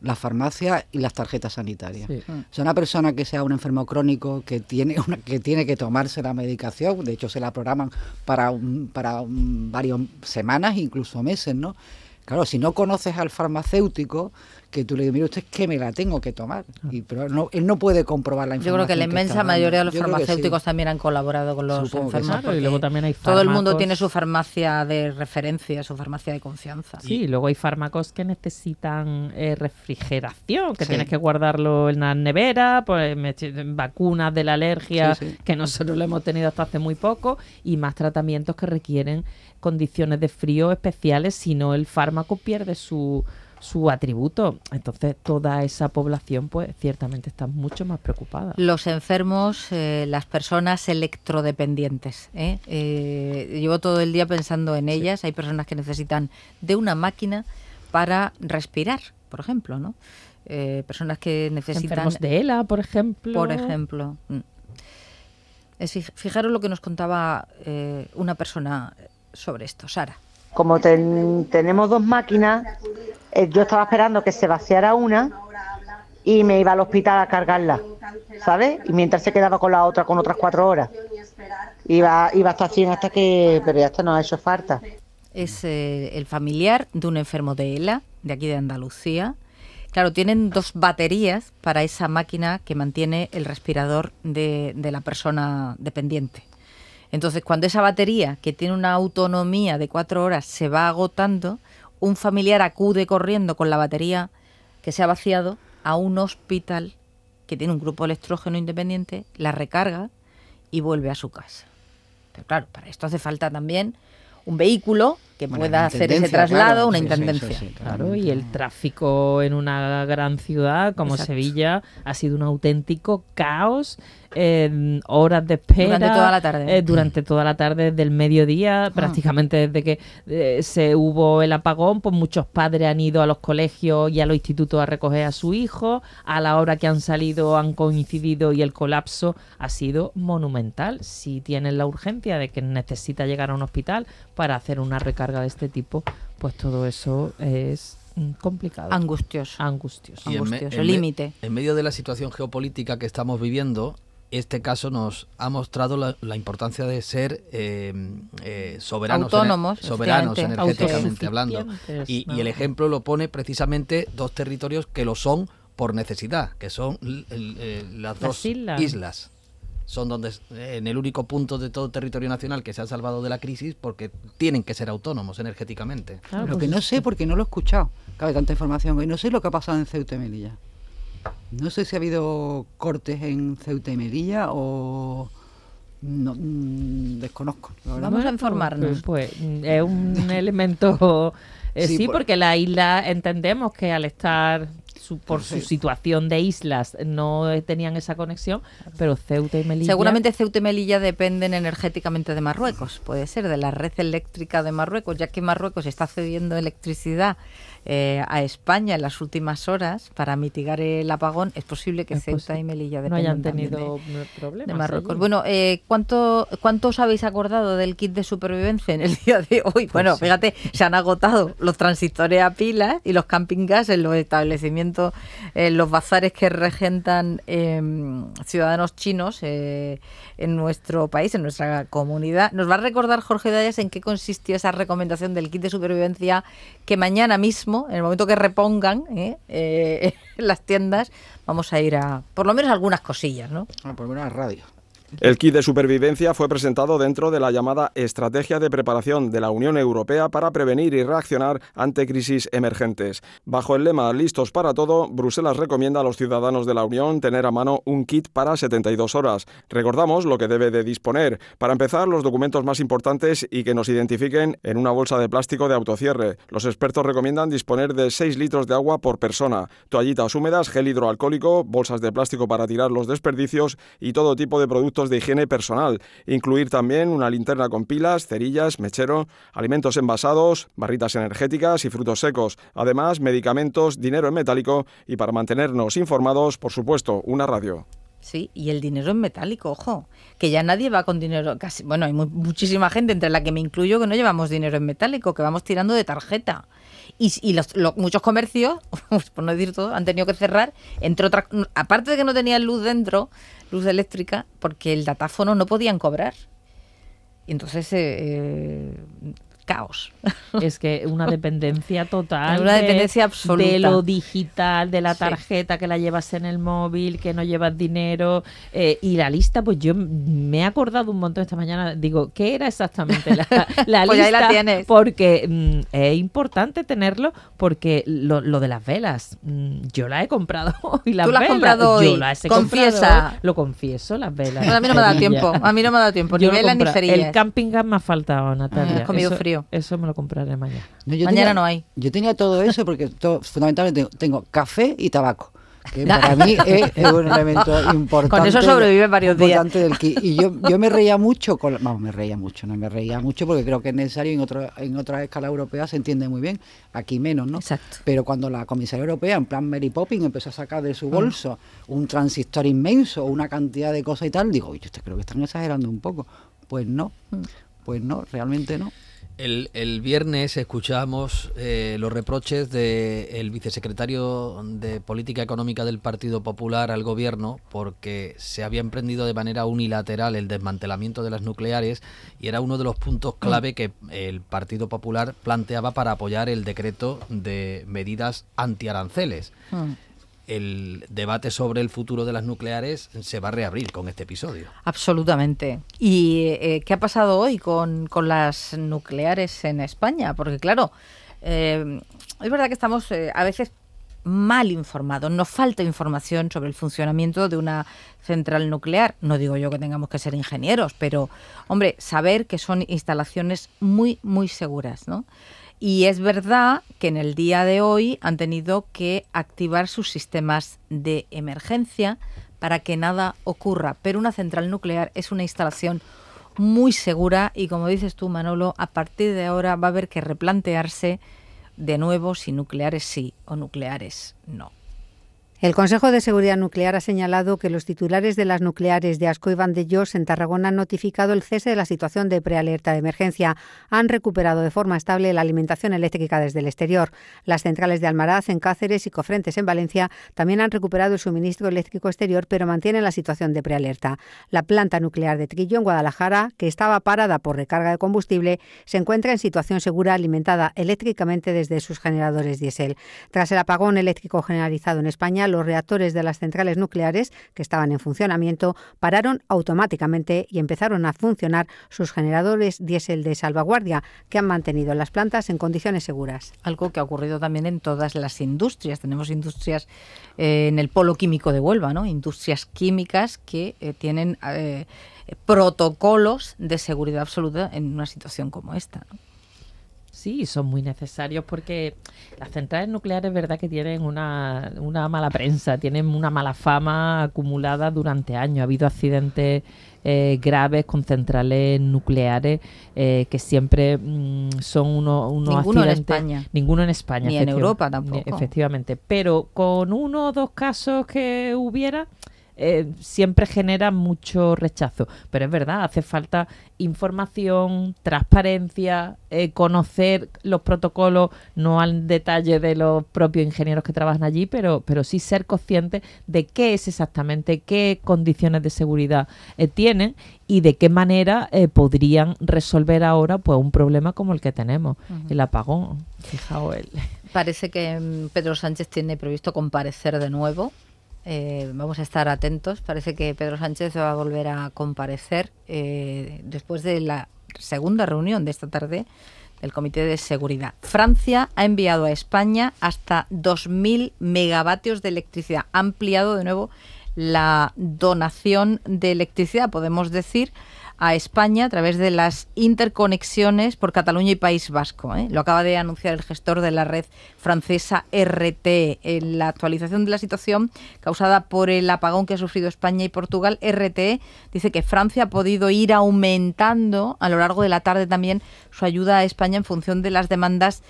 [SPEAKER 17] la farmacia y las tarjetas sanitarias.
[SPEAKER 16] Sí.
[SPEAKER 17] O sea, una persona que sea un enfermo crónico, que tiene, una, que tiene que tomarse la medicación, de hecho se la programan para, un- para un- varias semanas, incluso meses, ¿no? Claro, si no conoces al farmacéutico, que tú le dices, mire usted, es que me la tengo que tomar. Y, pero no, él no puede comprobar la
[SPEAKER 2] Yo
[SPEAKER 17] información.
[SPEAKER 2] creo que la inmensa mayoría de los
[SPEAKER 17] Yo sí.
[SPEAKER 2] farmacéuticos también han colaborado con los
[SPEAKER 17] Supongo
[SPEAKER 2] enfermos.
[SPEAKER 17] sí.
[SPEAKER 16] Y luego también hay
[SPEAKER 2] Todo el mundo tiene su farmacia de referencia, su farmacia de confianza.
[SPEAKER 16] Sí, y luego hay fármacos que necesitan eh, refrigeración, que
[SPEAKER 2] Sí.
[SPEAKER 16] tienes que guardarlo en la nevera, pues vacunas de la alergia,
[SPEAKER 17] Sí, sí.
[SPEAKER 16] que nosotros [laughs] lo hemos tenido hasta hace muy poco, y más tratamientos que requieren condiciones de frío especiales, si no el fármaco pierde su, su atributo. Entonces toda esa población pues ciertamente está mucho más preocupada.
[SPEAKER 2] Los enfermos, eh, las personas electrodependientes. ¿eh? Eh, llevo todo el día pensando en ellas. Hay personas que necesitan de una máquina para respirar, por ejemplo, ¿no? Eh, personas que necesitan
[SPEAKER 16] Enfermos de ELA, por ejemplo.
[SPEAKER 2] Por ejemplo. Mm. Es, fijaros lo que nos contaba una persona sobre esto, Sara.
[SPEAKER 26] Como ten- tenemos dos máquinas, eh, yo estaba esperando que se vaciara una y me iba al hospital a cargarla, ¿sabes? Y mientras se quedaba con la otra con otras cuatro horas. Iba, iba hasta 100 hasta que, pero ya está, no ha hecho falta.
[SPEAKER 2] Es eh, el familiar de un enfermo de ELA, de aquí de Andalucía. Claro, tienen dos baterías para esa máquina que mantiene el respirador de, de la persona dependiente. Entonces, cuando esa batería, que tiene una autonomía de cuatro horas, se va agotando, un familiar acude corriendo con la batería que se ha vaciado a un hospital que tiene un grupo de electrógeno independiente, la recarga y vuelve a su casa. Pero claro, para esto hace falta también un vehículo que
[SPEAKER 17] Bueno,
[SPEAKER 2] pueda hacer ese traslado,
[SPEAKER 17] claro.
[SPEAKER 2] una
[SPEAKER 17] sí,
[SPEAKER 2] intendencia.
[SPEAKER 17] sí, sí,
[SPEAKER 16] Claro, y el tráfico en una gran ciudad como
[SPEAKER 2] Exacto.
[SPEAKER 16] Sevilla ha sido un auténtico caos. eh, horas de espera.
[SPEAKER 2] Durante toda la tarde.
[SPEAKER 16] eh, durante toda la tarde, desde el mediodía, prácticamente desde que eh, se hubo el apagón, pues muchos padres han ido a los colegios y a los institutos a recoger a su hijo. A la hora que han salido han coincidido y el colapso ha sido monumental. Si tienen la urgencia de que necesita llegar a un hospital para hacer una recarga de este tipo, pues todo eso es mm, complicado.
[SPEAKER 2] Angustioso.
[SPEAKER 16] Angustioso.
[SPEAKER 6] Y
[SPEAKER 2] Angustioso, límite.
[SPEAKER 6] En medio de la situación geopolítica que estamos viviendo, este caso nos ha mostrado la, la importancia de ser eh, eh, soberanos,
[SPEAKER 2] Autónomos,
[SPEAKER 6] ener- soberanos energéticamente hablando. Y,
[SPEAKER 16] ¿no?
[SPEAKER 6] y el ejemplo lo pone precisamente dos territorios que lo son por necesidad, que son eh, las
[SPEAKER 16] Las
[SPEAKER 6] dos
[SPEAKER 16] islas.
[SPEAKER 6] islas. Son donde en el único punto de todo territorio nacional que se han salvado de la crisis porque tienen que ser autónomos energéticamente.
[SPEAKER 16] Ah,
[SPEAKER 17] lo
[SPEAKER 16] pues
[SPEAKER 17] que no sé, porque no lo he escuchado, cabe tanta información hoy, no sé lo que ha pasado en Ceuta y Melilla. No sé si ha habido cortes en Ceuta y Melilla o... No, mm, desconozco. la.
[SPEAKER 2] Vamos a informarnos.
[SPEAKER 16] Pues, pues, es un elemento. eh,
[SPEAKER 17] Sí,
[SPEAKER 16] sí,
[SPEAKER 17] por-
[SPEAKER 16] porque la isla entendemos que al estar su- por su
[SPEAKER 17] Sí.
[SPEAKER 16] situación de islas no tenían esa conexión, pero Ceuta y Melilla.
[SPEAKER 2] Seguramente Ceuta y Melilla dependen energéticamente de Marruecos, puede ser, de la red eléctrica de Marruecos, ya que Marruecos está cediendo electricidad eh, a España en las últimas horas para mitigar el apagón. Es posible que
[SPEAKER 16] Es
[SPEAKER 2] Ceuta y Melilla
[SPEAKER 16] no hayan
[SPEAKER 2] de-
[SPEAKER 16] tenido problemas.
[SPEAKER 2] de Marruecos.
[SPEAKER 16] allí.
[SPEAKER 2] Bueno, eh, ¿cuánto, ¿cuánto os habéis acordado del kit de supervivencia en el [laughs] día de hoy? Bueno,
[SPEAKER 16] sí.
[SPEAKER 2] fíjate, se han agotado los transistores a pilas y los camping gas en los establecimientos, en los bazares que regentan eh, ciudadanos chinos eh, en nuestro país, en nuestra comunidad. ¿Nos va a recordar, Jorge Dayas, en qué consistió esa recomendación del kit de supervivencia que mañana mismo, en el momento que repongan eh, eh, [laughs] las tiendas, vamos a ir a, por lo menos algunas cosillas, ¿no?
[SPEAKER 17] Ah, por lo menos a radio.
[SPEAKER 18] El kit de supervivencia fue presentado dentro de la llamada Estrategia de Preparación de la Unión Europea para prevenir y reaccionar ante crisis emergentes. Bajo el lema Listos para todo, Bruselas recomienda a los ciudadanos de la Unión tener a mano un kit para 72 horas. Recordamos lo que debe de disponer. Para empezar, los documentos más importantes y que nos identifiquen en una bolsa de plástico de autocierre. Los expertos recomiendan disponer de 6 litros de agua por persona, toallitas húmedas, gel hidroalcohólico, bolsas de plástico para tirar los desperdicios y todo tipo de productos de higiene personal. Incluir también una linterna con pilas, cerillas, mechero, alimentos envasados, barritas energéticas y frutos secos. Además, medicamentos, dinero en metálico y para mantenernos informados, por supuesto, una radio.
[SPEAKER 2] Sí, y el dinero en metálico, ojo, que ya nadie va con dinero, casi, bueno, hay mu- muchísima gente, entre la que me incluyo, que no llevamos dinero en metálico, que vamos tirando de tarjeta. Y, los, lo- muchos comercios, [laughs] por no decir todo, han tenido que cerrar, entre otras, aparte de que no tenían luz dentro, luz eléctrica, porque el datáfono no podían cobrar. Y entonces, eh, eh, caos.
[SPEAKER 16] Es que una dependencia total. [laughs]
[SPEAKER 2] Una
[SPEAKER 16] de-
[SPEAKER 2] dependencia absoluta.
[SPEAKER 16] De lo digital, de la
[SPEAKER 2] Sí.
[SPEAKER 16] tarjeta que la llevas en el móvil, que no llevas dinero. eh, y la lista, pues yo me he acordado un montón esta mañana. Digo, ¿qué era exactamente la, [laughs] la
[SPEAKER 2] Pues ahí
[SPEAKER 16] lista?
[SPEAKER 2] la tienes.
[SPEAKER 16] Porque mm, es importante tenerlo, porque lo, lo de las velas, mm, yo la he comprado [laughs] hoy. Las
[SPEAKER 2] Tú la has
[SPEAKER 16] velas,
[SPEAKER 2] comprado
[SPEAKER 16] yo
[SPEAKER 2] hoy.
[SPEAKER 16] las he
[SPEAKER 2] Confiesa.
[SPEAKER 16] comprado hoy. Lo confieso, las velas.
[SPEAKER 2] a mí no me da tiempo, a mí no me da tiempo,
[SPEAKER 16] Yo
[SPEAKER 2] velas ni cerillas.
[SPEAKER 16] El camping gas me ha faltado, Natalia.
[SPEAKER 2] has comido
[SPEAKER 16] Eso-
[SPEAKER 2] frío.
[SPEAKER 16] Eso me lo compraré mañana.
[SPEAKER 17] No,
[SPEAKER 2] Mañana
[SPEAKER 17] tenía-
[SPEAKER 2] no hay.
[SPEAKER 17] Yo tenía todo eso porque to- fundamentalmente tengo, tengo café y tabaco. Que [laughs] para mí es, es un elemento importante.
[SPEAKER 2] Con eso sobrevive varios días.
[SPEAKER 17] del. Y yo, yo me reía mucho, con, vamos, me reía mucho, no me reía mucho porque creo que es necesario en, otro, en otras escalas europeas se entiende muy bien, aquí menos, ¿no?
[SPEAKER 2] Exacto.
[SPEAKER 17] Pero cuando la comisaria europea, en plan Mary Poppins, empezó a sacar de su
[SPEAKER 2] Mm.
[SPEAKER 17] bolso un transistor inmenso, una cantidad de cosas y tal, digo, yo creo que están exagerando un poco. Pues no,
[SPEAKER 2] Mm.
[SPEAKER 17] pues no, realmente no.
[SPEAKER 6] El, viernes escuchamos eh, los reproches del vicesecretario de Política Económica del Partido Popular al gobierno porque se había emprendido de manera unilateral el desmantelamiento de las nucleares y era uno de los puntos clave que el Partido Popular planteaba para apoyar el decreto de medidas antiaranceles.
[SPEAKER 2] Mm.
[SPEAKER 6] El debate sobre el futuro de las nucleares se va a reabrir con este episodio.
[SPEAKER 2] Absolutamente. ¿Y eh, qué ha pasado hoy con, con las nucleares en España? Porque claro, eh, es verdad que estamos eh, a veces mal informados, nos falta información sobre el funcionamiento de una central nuclear. No digo yo que tengamos que ser ingenieros, pero hombre, saber que son instalaciones muy, muy seguras, ¿no? Y es verdad que en el día de hoy han tenido que activar sus sistemas de emergencia para que nada ocurra. Pero una central nuclear es una instalación muy segura y como dices tú, Manolo, a partir de ahora va a haber que replantearse de nuevo si nucleares sí o nucleares no.
[SPEAKER 27] El Consejo de Seguridad Nuclear ha señalado que los titulares de las nucleares de Asco y Vandellós en Tarragona han notificado el cese de la situación de prealerta de emergencia. Han recuperado de forma estable la alimentación eléctrica desde el exterior. Las centrales de Almaraz en Cáceres y Cofrentes en Valencia también han recuperado el suministro eléctrico exterior, pero mantienen la situación de prealerta. La planta nuclear de Trillo en Guadalajara, que estaba parada por recarga de combustible, se encuentra en situación segura alimentada eléctricamente desde sus generadores diésel. Tras el apagón eléctrico generalizado en España, los reactores de las centrales nucleares que estaban en funcionamiento pararon automáticamente y empezaron a funcionar sus generadores diésel de salvaguardia que han mantenido las plantas en condiciones seguras.
[SPEAKER 2] Algo que ha ocurrido también en todas las industrias. Tenemos industrias eh, en el polo químico de Huelva, ¿no? Industrias químicas que eh, tienen eh, protocolos de seguridad absoluta en una situación como esta.
[SPEAKER 16] Sí, son muy necesarios porque las centrales nucleares es verdad que tienen una, una mala prensa, tienen una mala fama acumulada durante años. Ha habido accidentes eh, graves con centrales nucleares eh, que siempre mm, son uno, unos
[SPEAKER 2] Ninguno en. España.
[SPEAKER 16] Ninguno en España.
[SPEAKER 2] Ni en Europa tampoco.
[SPEAKER 16] Efectivamente. Pero con uno o dos casos que hubiera, eh, siempre genera mucho rechazo. Pero es verdad, hace falta información, transparencia, eh, conocer los protocolos, no al detalle de los propios ingenieros que trabajan allí, pero, pero sí ser consciente de qué es exactamente, qué condiciones de seguridad eh, tienen y de qué manera eh, podrían resolver ahora pues un problema como el que tenemos, el apagón. Fijaos.
[SPEAKER 2] Parece que mm, Pedro Sánchez tiene previsto comparecer de nuevo. Eh, vamos a estar atentos. Parece que Pedro Sánchez va a volver a comparecer eh, después de la segunda reunión de esta tarde del Comité de Seguridad. Francia ha enviado a España hasta 2.000 megavatios de electricidad. Ha ampliado de nuevo la donación de electricidad, podemos decir, a España a través de las interconexiones por Cataluña y País Vasco. ¿eh? Lo acaba de anunciar el gestor de la red francesa RTE. En la actualización de la situación causada por el apagón que ha sufrido España y Portugal, RTE dice que Francia ha podido ir aumentando a lo largo de la tarde también su ayuda a España en función de las demandas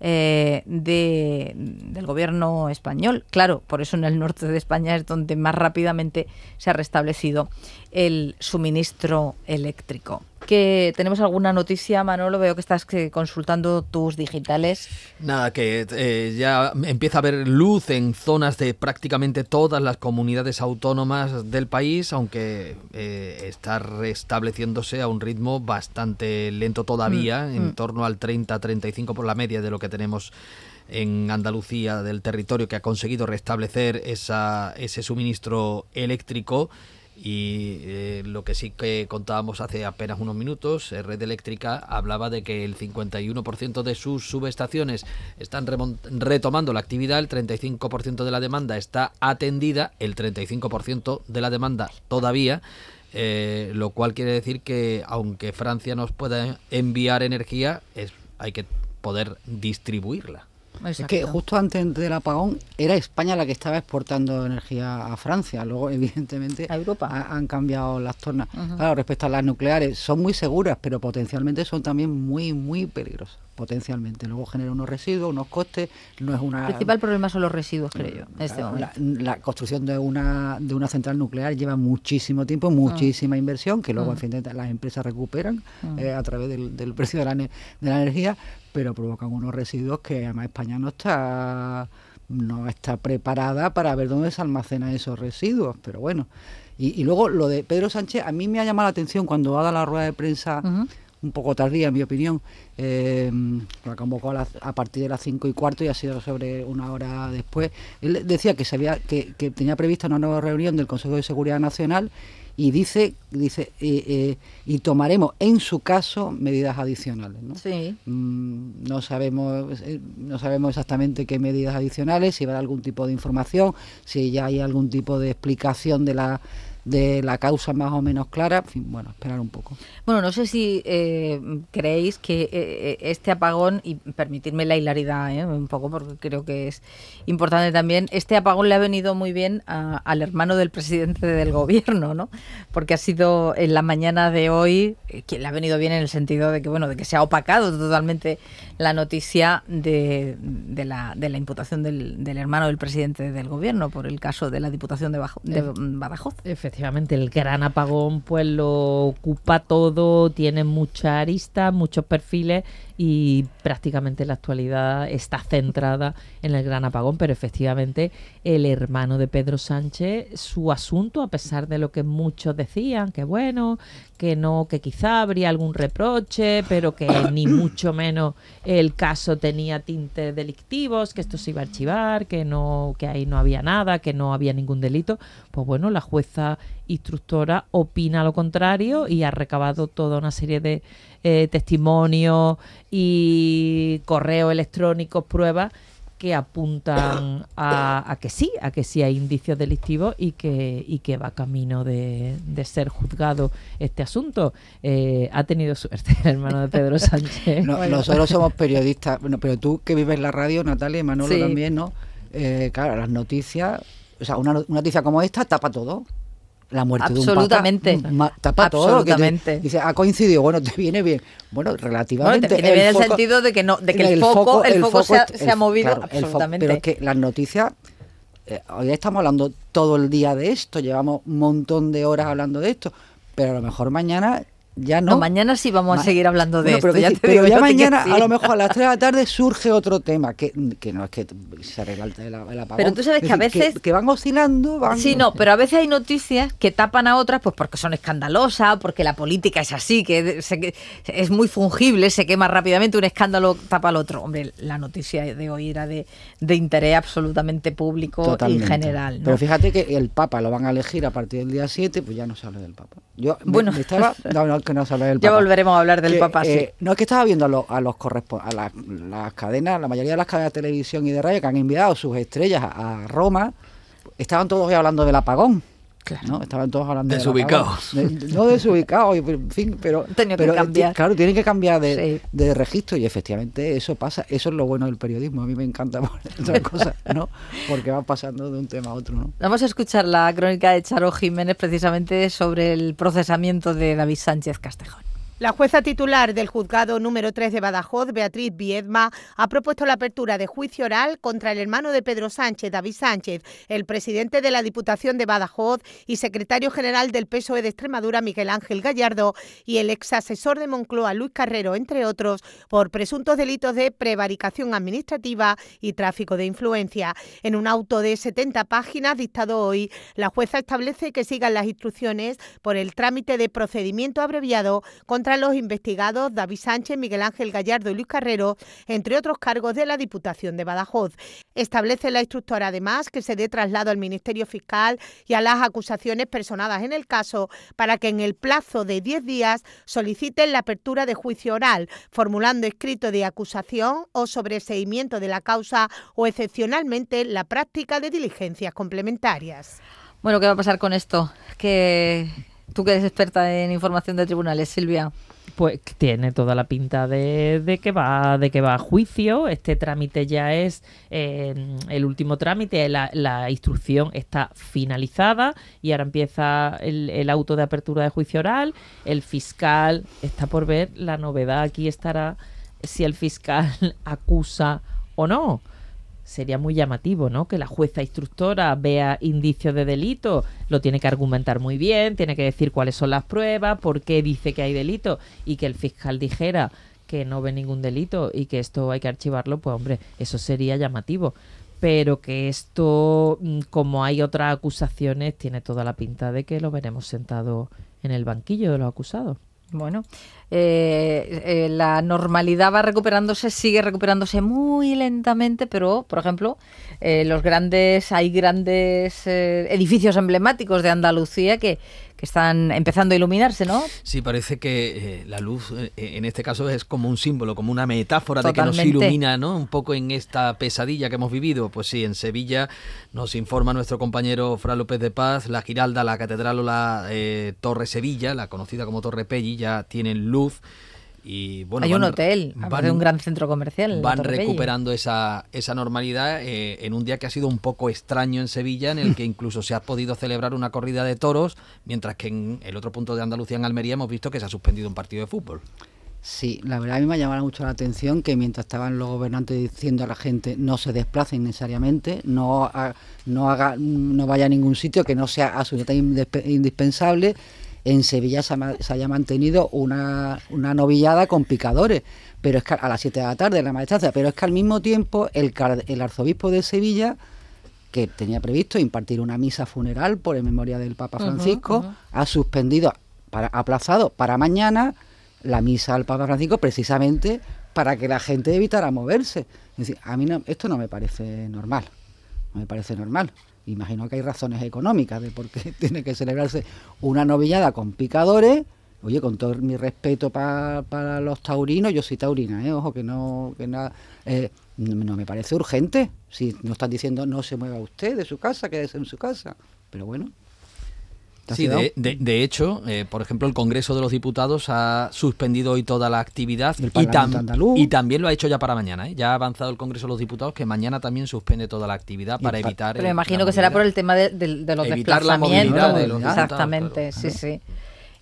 [SPEAKER 2] eh, de, del gobierno español. Claro, por eso en el norte de España es donde más rápidamente se ha restablecido el suministro eléctrico. Que tenemos alguna noticia, Manolo, veo que estás eh, consultando tus digitales.
[SPEAKER 6] Nada, que eh, ya empieza a haber luz en zonas de prácticamente todas las comunidades autónomas del país, aunque eh, está restableciéndose a un ritmo bastante lento todavía,
[SPEAKER 28] Mm,
[SPEAKER 6] en
[SPEAKER 28] mm.
[SPEAKER 6] torno al 30-35 por la media de lo que tenemos en Andalucía del territorio que ha conseguido restablecer esa, ese suministro eléctrico. Y eh, lo que sí que contábamos hace apenas unos minutos, eh, Red Eléctrica hablaba de que el 51% de sus subestaciones están retomando la actividad, el 35% de la demanda está atendida, el 35% de la demanda todavía, eh, lo cual quiere decir que aunque Francia nos pueda enviar energía, es, hay que poder distribuirla.
[SPEAKER 17] Es que justo antes del apagón era España la que estaba exportando energía a Francia. Luego, [laughs] evidentemente, ha- han cambiado las tornas. Claro, respecto a las nucleares, son muy seguras, pero potencialmente son también muy, muy peligrosas. Potencialmente. Luego genera unos residuos, unos costes. No es una.
[SPEAKER 2] El principal problema son los residuos, creo yo, en este momento.
[SPEAKER 17] la, la construcción de una, de una central nuclear lleva muchísimo tiempo, muchísima inversión, que luego en fin, de- las empresas recuperan
[SPEAKER 2] Mm.
[SPEAKER 17] eh, a través del, del precio de la, ne- de la energía, pero provocan unos residuos que además España no está no está preparada para ver dónde se almacenan esos residuos, pero bueno. Y, y luego lo de Pedro Sánchez, a mí me ha llamado la atención cuando ha dado la rueda de prensa un poco tardía, en mi opinión. Eh, la convocó a, las- a partir de las cinco y cuarto y ha sido sobre una hora después. Él decía que, se había, que, que tenía prevista una nueva reunión del Consejo de Seguridad Nacional y dice, dice eh, eh, y tomaremos en su caso medidas adicionales. ¿no?
[SPEAKER 2] Sí.
[SPEAKER 17] Mm, no sabemos eh, no sabemos exactamente qué medidas adicionales, si va a dar algún tipo de información, si ya hay algún tipo de explicación de la de la causa más o menos clara. En fin, bueno, esperar un poco.
[SPEAKER 2] Bueno, no sé si eh, creéis que eh, este apagón, y permitirme la hilaridad eh, un poco, porque creo que es importante también, este apagón le ha venido muy bien al hermano del presidente del gobierno, ¿no? Porque ha sido en la mañana de hoy, que le ha venido bien en el sentido de que, bueno, de que se ha opacado totalmente la noticia de, de, la, de la, imputación del, del, hermano del presidente del gobierno por el caso de la Diputación de, de Badajoz.
[SPEAKER 16] Efectivamente, el gran apagón pues lo ocupa todo, tiene mucha arista, muchos perfiles y prácticamente la actualidad está centrada en el gran apagón, pero efectivamente el hermano de Pedro Sánchez, su asunto, a pesar de lo que muchos decían, que bueno, que no, que quizá habría algún reproche, pero que ni mucho menos el caso tenía tintes delictivos, que esto se iba a archivar, que no, que ahí no había nada, que no había ningún delito, pues bueno, la jueza instructora opina lo contrario y ha recabado toda una serie de eh, testimonios y correos electrónicos, pruebas que apuntan a, que sí, a que sí hay indicios delictivos y que, y que va camino de, ser juzgado este asunto. Eh, ha tenido suerte el hermano de Pedro [laughs] Sánchez.
[SPEAKER 17] nosotros somos periodistas, bueno, pero tú que vives en la radio, Natalia y Manolo también, ¿no? Eh, claro, las noticias, o sea, una, una noticia como esta tapa todo la muerte
[SPEAKER 2] de un papa
[SPEAKER 17] tapa todo dice ha coincidido bueno te viene bien bueno relativamente
[SPEAKER 2] bueno, te viene bien en el sentido de que no de que el, foco, el foco, se, ha, movido absolutamente.
[SPEAKER 17] pero es que las noticias eh, hoy estamos hablando todo el día de esto llevamos un montón de horas hablando de esto pero a lo mejor mañana ya no.
[SPEAKER 2] mañana sí vamos a seguir hablando de
[SPEAKER 17] esto. Pero ya, mañana, a lo mejor a las 3 de la tarde, surge otro tema, que, que no es que se arregla el, apagón.
[SPEAKER 2] Pero tú sabes que a veces...
[SPEAKER 17] Que, van oscilando, van...
[SPEAKER 2] Sí, no, pero a veces hay noticias que tapan a otras pues porque son escandalosas, porque la política es así, que es muy fungible, se quema rápidamente, un escándalo tapa al otro. Hombre, la noticia de hoy era de, de interés absolutamente público y general.
[SPEAKER 17] Pero fíjate que el Papa lo van a elegir a partir del día 7, pues ya no se habla del Papa. Yo bueno, me, estaba... que no Ya
[SPEAKER 2] volveremos a hablar del Papa, sí.
[SPEAKER 17] Eh, no es que estaba viendo a los, a los a las, cadenas, la mayoría de las cadenas de televisión y de radio que han enviado sus estrellas a, Roma, estaban todos hablando del apagón. ¿No? Estaban todos hablando
[SPEAKER 6] desubicados.
[SPEAKER 17] De, no desubicados, en fin, pero, [laughs] pero
[SPEAKER 2] cambiar.
[SPEAKER 17] claro, tienen que cambiar de, de, registro y efectivamente eso pasa. Eso es lo bueno del periodismo. A mí me encanta [laughs] otras cosas, ¿no? Porque va pasando de un tema a otro, ¿no?
[SPEAKER 2] Vamos a escuchar la crónica de Charo Jiménez precisamente sobre el procesamiento de David Sánchez Castejón.
[SPEAKER 28] La jueza titular del juzgado número 3 de Badajoz, Beatriz Viedma, ha propuesto la apertura de juicio oral contra el hermano de Pedro Sánchez, David Sánchez, el presidente de la Diputación de Badajoz y secretario general del PSOE de Extremadura, Miguel Ángel Gallardo, y el ex asesor de Moncloa, Luis Carrero, entre otros, por presuntos delitos de prevaricación administrativa y tráfico de influencia. En un auto de 70 páginas dictado hoy, la jueza establece que sigan las instrucciones por el trámite de procedimiento abreviado contra los investigados David Sánchez, Miguel Ángel Gallardo y Luis Carrero, entre otros cargos de la Diputación de Badajoz. Establece la instructora además que se dé traslado al Ministerio Fiscal y a las acusaciones personadas en el caso para que en el plazo de 10 días soliciten la apertura de juicio oral, formulando escrito de acusación o sobreseimiento de la causa o excepcionalmente la práctica de diligencias complementarias.
[SPEAKER 2] Bueno, ¿qué va a pasar con esto? Que Tú que eres experta en información de tribunales, Silvia.
[SPEAKER 16] Pues tiene toda la pinta de, que va de que va a juicio. Este trámite ya es eh, el último trámite. La, instrucción está finalizada y ahora empieza el auto de apertura de juicio oral. El fiscal está por ver. La novedad aquí estará si el fiscal [laughs] acusa o no sería muy llamativo, ¿no? Que la jueza instructora vea indicios de delito, lo tiene que argumentar muy bien, tiene que decir cuáles son las pruebas, por qué dice que hay delito y que el fiscal dijera que no ve ningún delito y que esto hay que archivarlo, pues hombre, eso sería llamativo. Pero que esto, mm, como hay otras acusaciones, tiene toda la pinta de que lo veremos sentado en el banquillo de los acusados.
[SPEAKER 2] Bueno, eh, eh, la normalidad va recuperándose, sigue recuperándose muy lentamente, pero, por ejemplo, eh, los grandes, hay grandes edificios emblemáticos de Andalucía que, que están empezando a iluminarse, ¿no?
[SPEAKER 6] Sí, parece que eh, la luz eh, en este caso es como un símbolo, como una metáfora de que nos ilumina, ¿no? Un poco en esta pesadilla que hemos vivido. Pues sí, en Sevilla nos informa nuestro compañero Fra López de Paz, la Giralda, la Catedral o la eh, Torre Sevilla, la conocida como Torre Pelli, ya tienen luz. Y, bueno,
[SPEAKER 2] Hay un hotel, van, un gran centro comercial.
[SPEAKER 6] Van recuperando esa, esa normalidad eh, en un día que ha sido un poco extraño en Sevilla, en el que [laughs] incluso se ha podido celebrar una corrida de toros, mientras que en el otro punto de Andalucía, en Almería, hemos visto que se ha suspendido un partido de fútbol.
[SPEAKER 17] Sí, la verdad a mí me ha llamado mucho la atención que mientras estaban los gobernantes diciendo a la gente no se desplacen necesariamente, no, no, haga, no vaya a ningún sitio que no sea absolutamente indispensable, en Sevilla se, haya mantenido una, novillada con picadores, pero es que a las 7 de la tarde en la maestranza, pero es que al mismo tiempo el, el arzobispo de Sevilla que tenía previsto impartir una misa funeral por en memoria del Papa Francisco, ha suspendido, para, aplazado para mañana la misa al Papa Francisco precisamente para que la gente evitara moverse. Es decir, a mí esto no me parece normal, no me parece normal. Imagino que hay razones económicas de por qué [laughs] tiene que celebrarse una novillada con picadores. Oye, con todo mi respeto para los taurinos, yo soy taurina, ¿eh? ojo que no, que eh, no me parece urgente. Si no están diciendo no se mueva usted de su casa, quédese en su casa. Pero bueno,
[SPEAKER 6] Sí, de, de, hecho, eh, por ejemplo, el Congreso de los Diputados ha suspendido hoy toda la actividad y, y, también lo ha hecho ya para mañana. ¿eh? Ya ha avanzado el Congreso de los Diputados que mañana también suspende toda la actividad para evitar.
[SPEAKER 2] Pero me imagino que será por el tema de, los desplazamientos. de los Exactamente, sí, sí.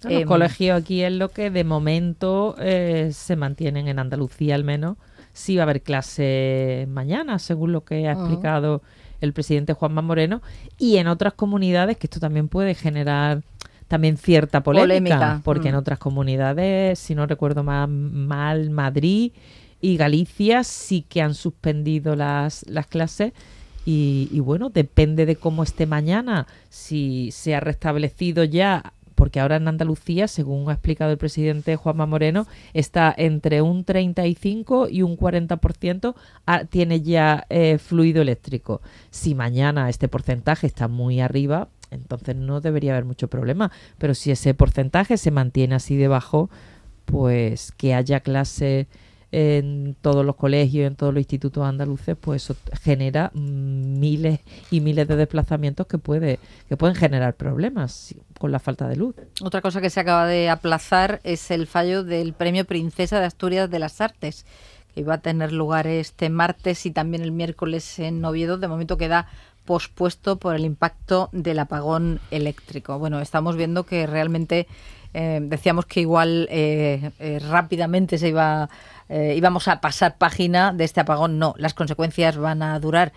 [SPEAKER 16] Los em, colegios aquí es lo que de momento eh, se mantienen en Andalucía al menos. Sí va a haber clase mañana, según lo que ha explicado el presidente Juanma Moreno, y en otras comunidades, que esto también puede generar también cierta polémica, porque en mm. otras comunidades, si no recuerdo mal, mal, Madrid y Galicia sí que han suspendido las, las clases. Y, y, bueno, depende de cómo esté mañana, si se ha restablecido ya porque ahora en Andalucía, según ha explicado el presidente Juanma Moreno, está entre un 35 y un 40% tiene ya eh, fluido eléctrico. Si mañana este porcentaje está muy arriba, entonces no debería haber mucho problema. Pero si ese porcentaje se mantiene así debajo, pues que haya clase en todos los colegios, en todos los institutos andaluces, pues eso genera miles y miles de desplazamientos que puede que pueden generar problemas con la falta de luz.
[SPEAKER 2] Otra cosa que se acaba de aplazar es el fallo del Premio Princesa de Asturias de las Artes, que iba a tener lugar este martes y también el miércoles en Oviedo. De momento queda pospuesto por el impacto del apagón eléctrico. Bueno, estamos viendo que realmente eh, decíamos que igual eh, eh, rápidamente se iba íbamos a pasar página de este apagón. No, las consecuencias van a durar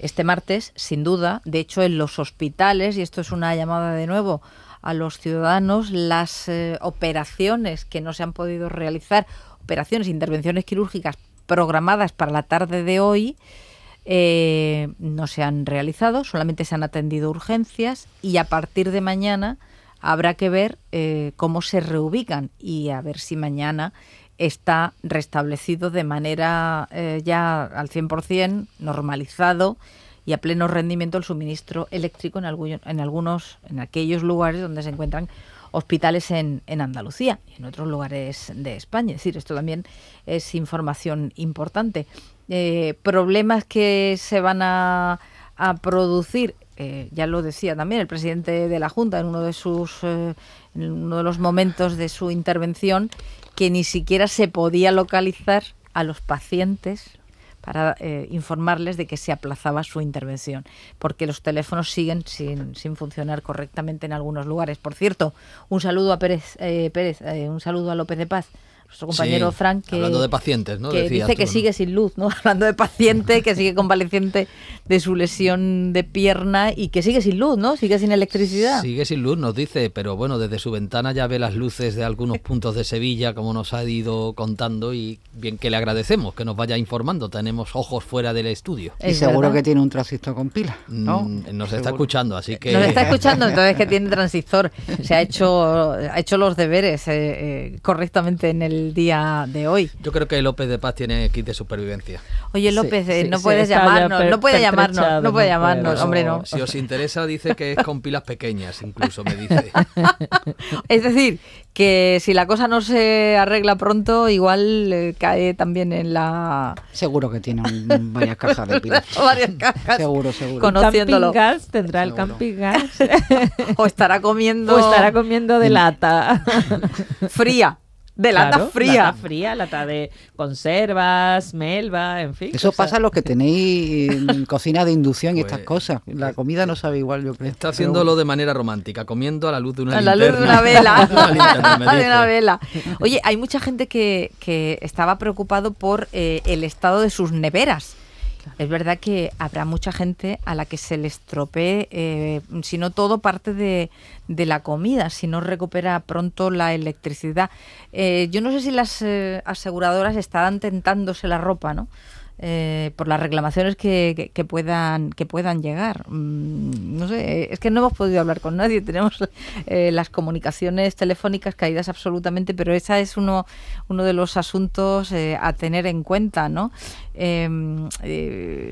[SPEAKER 2] este martes, sin duda. De hecho, en los hospitales, y esto es una llamada de nuevo a los ciudadanos, las eh, operaciones que no se han podido realizar, operaciones, intervenciones quirúrgicas programadas para la tarde de hoy, eh, no se han realizado, solamente se han atendido urgencias y a partir de mañana habrá que ver cómo se reubican y a ver si mañana está restablecido de manera eh, ya al 100% normalizado y a pleno rendimiento el suministro eléctrico en, en algunos, en aquellos lugares donde se encuentran hospitales en, en, Andalucía y en otros lugares de España. Es decir, esto también es información importante. Eh, problemas que se van a, a producir, eh, ya lo decía también el presidente de la Junta en uno de sus en uno de los momentos de su intervención, que ni siquiera se podía localizar a los pacientes para eh, informarles de que se aplazaba su intervención, porque los teléfonos siguen sin, sin funcionar correctamente en algunos lugares. Por cierto, un saludo a Pérez, eh, Pérez eh, un saludo a López de Paz, nuestro compañero Frank, que,
[SPEAKER 6] hablando de pacientes, ¿no?
[SPEAKER 2] que dice que sigue sin luz, ¿no? [laughs] hablando de paciente que sigue convaleciente de su lesión de pierna y que sigue sin luz, ¿no? Sigue sin electricidad.
[SPEAKER 6] Sigue sin luz, nos dice, pero bueno, desde su ventana ya ve las luces de algunos [laughs] puntos de Sevilla, como nos ha ido contando, y bien que le agradecemos que nos vaya informando. Tenemos ojos fuera del estudio.
[SPEAKER 17] Y seguro que tiene un transistor con pila, ¿no?
[SPEAKER 6] Mm, nos está escuchando, así que...
[SPEAKER 2] Nos está escuchando, [laughs] entonces que tiene transistor. Se ha hecho, ha hecho los deberes eh, eh, correctamente en el el día de hoy.
[SPEAKER 6] Yo creo que López de Paz tiene kit de supervivencia.
[SPEAKER 2] Oye, López, eh, no puedes llamarnos, no puede llamarnos, no puede llamarnos, hombre, no.
[SPEAKER 6] Si os interesa, dice que es con pilas pequeñas, incluso me dice. [laughs]
[SPEAKER 2] es decir, que si la cosa no se arregla pronto, igual eh, cae también en la...
[SPEAKER 17] Seguro que tiene varias cajas de pilas. [laughs]
[SPEAKER 2] varias cajas.
[SPEAKER 17] Seguro, seguro.
[SPEAKER 2] Conociéndolo.
[SPEAKER 16] Camping gas, tendrá el camping gas. [laughs]
[SPEAKER 2] o estará comiendo...
[SPEAKER 16] O estará comiendo de lata.
[SPEAKER 2] Fría. De lata
[SPEAKER 16] Claro,
[SPEAKER 2] fría.
[SPEAKER 16] Lata fría, lata de conservas, melva, en fin.
[SPEAKER 17] Eso
[SPEAKER 16] cosas.
[SPEAKER 17] pasa a los que tenéis en [laughs] cocina de inducción y
[SPEAKER 6] Pues,
[SPEAKER 17] estas cosas. La comida no sabe igual, yo creo.
[SPEAKER 6] Está haciéndolo de manera romántica, comiendo a la luz de una
[SPEAKER 2] a la
[SPEAKER 6] linterna.
[SPEAKER 2] luz de una vela. [laughs]
[SPEAKER 6] Una linterna, [laughs]
[SPEAKER 2] de una vela. Oye, hay mucha gente que, que estaba preocupado por eh, el estado de sus neveras. Es verdad que habrá mucha gente a la que se le estropee, eh, si no todo, parte de, la comida, si no recupera pronto la electricidad. Eh, yo no sé si las eh, aseguradoras estarán tentándose la ropa, ¿no? Eh, por las reclamaciones que, que- puedan que puedan llegar. Mm, no sé, es que no hemos podido hablar con nadie, [laughs] tenemos eh, las comunicaciones telefónicas caídas absolutamente, pero esa es uno, uno de los asuntos eh, a tener en cuenta, ¿no? Eh,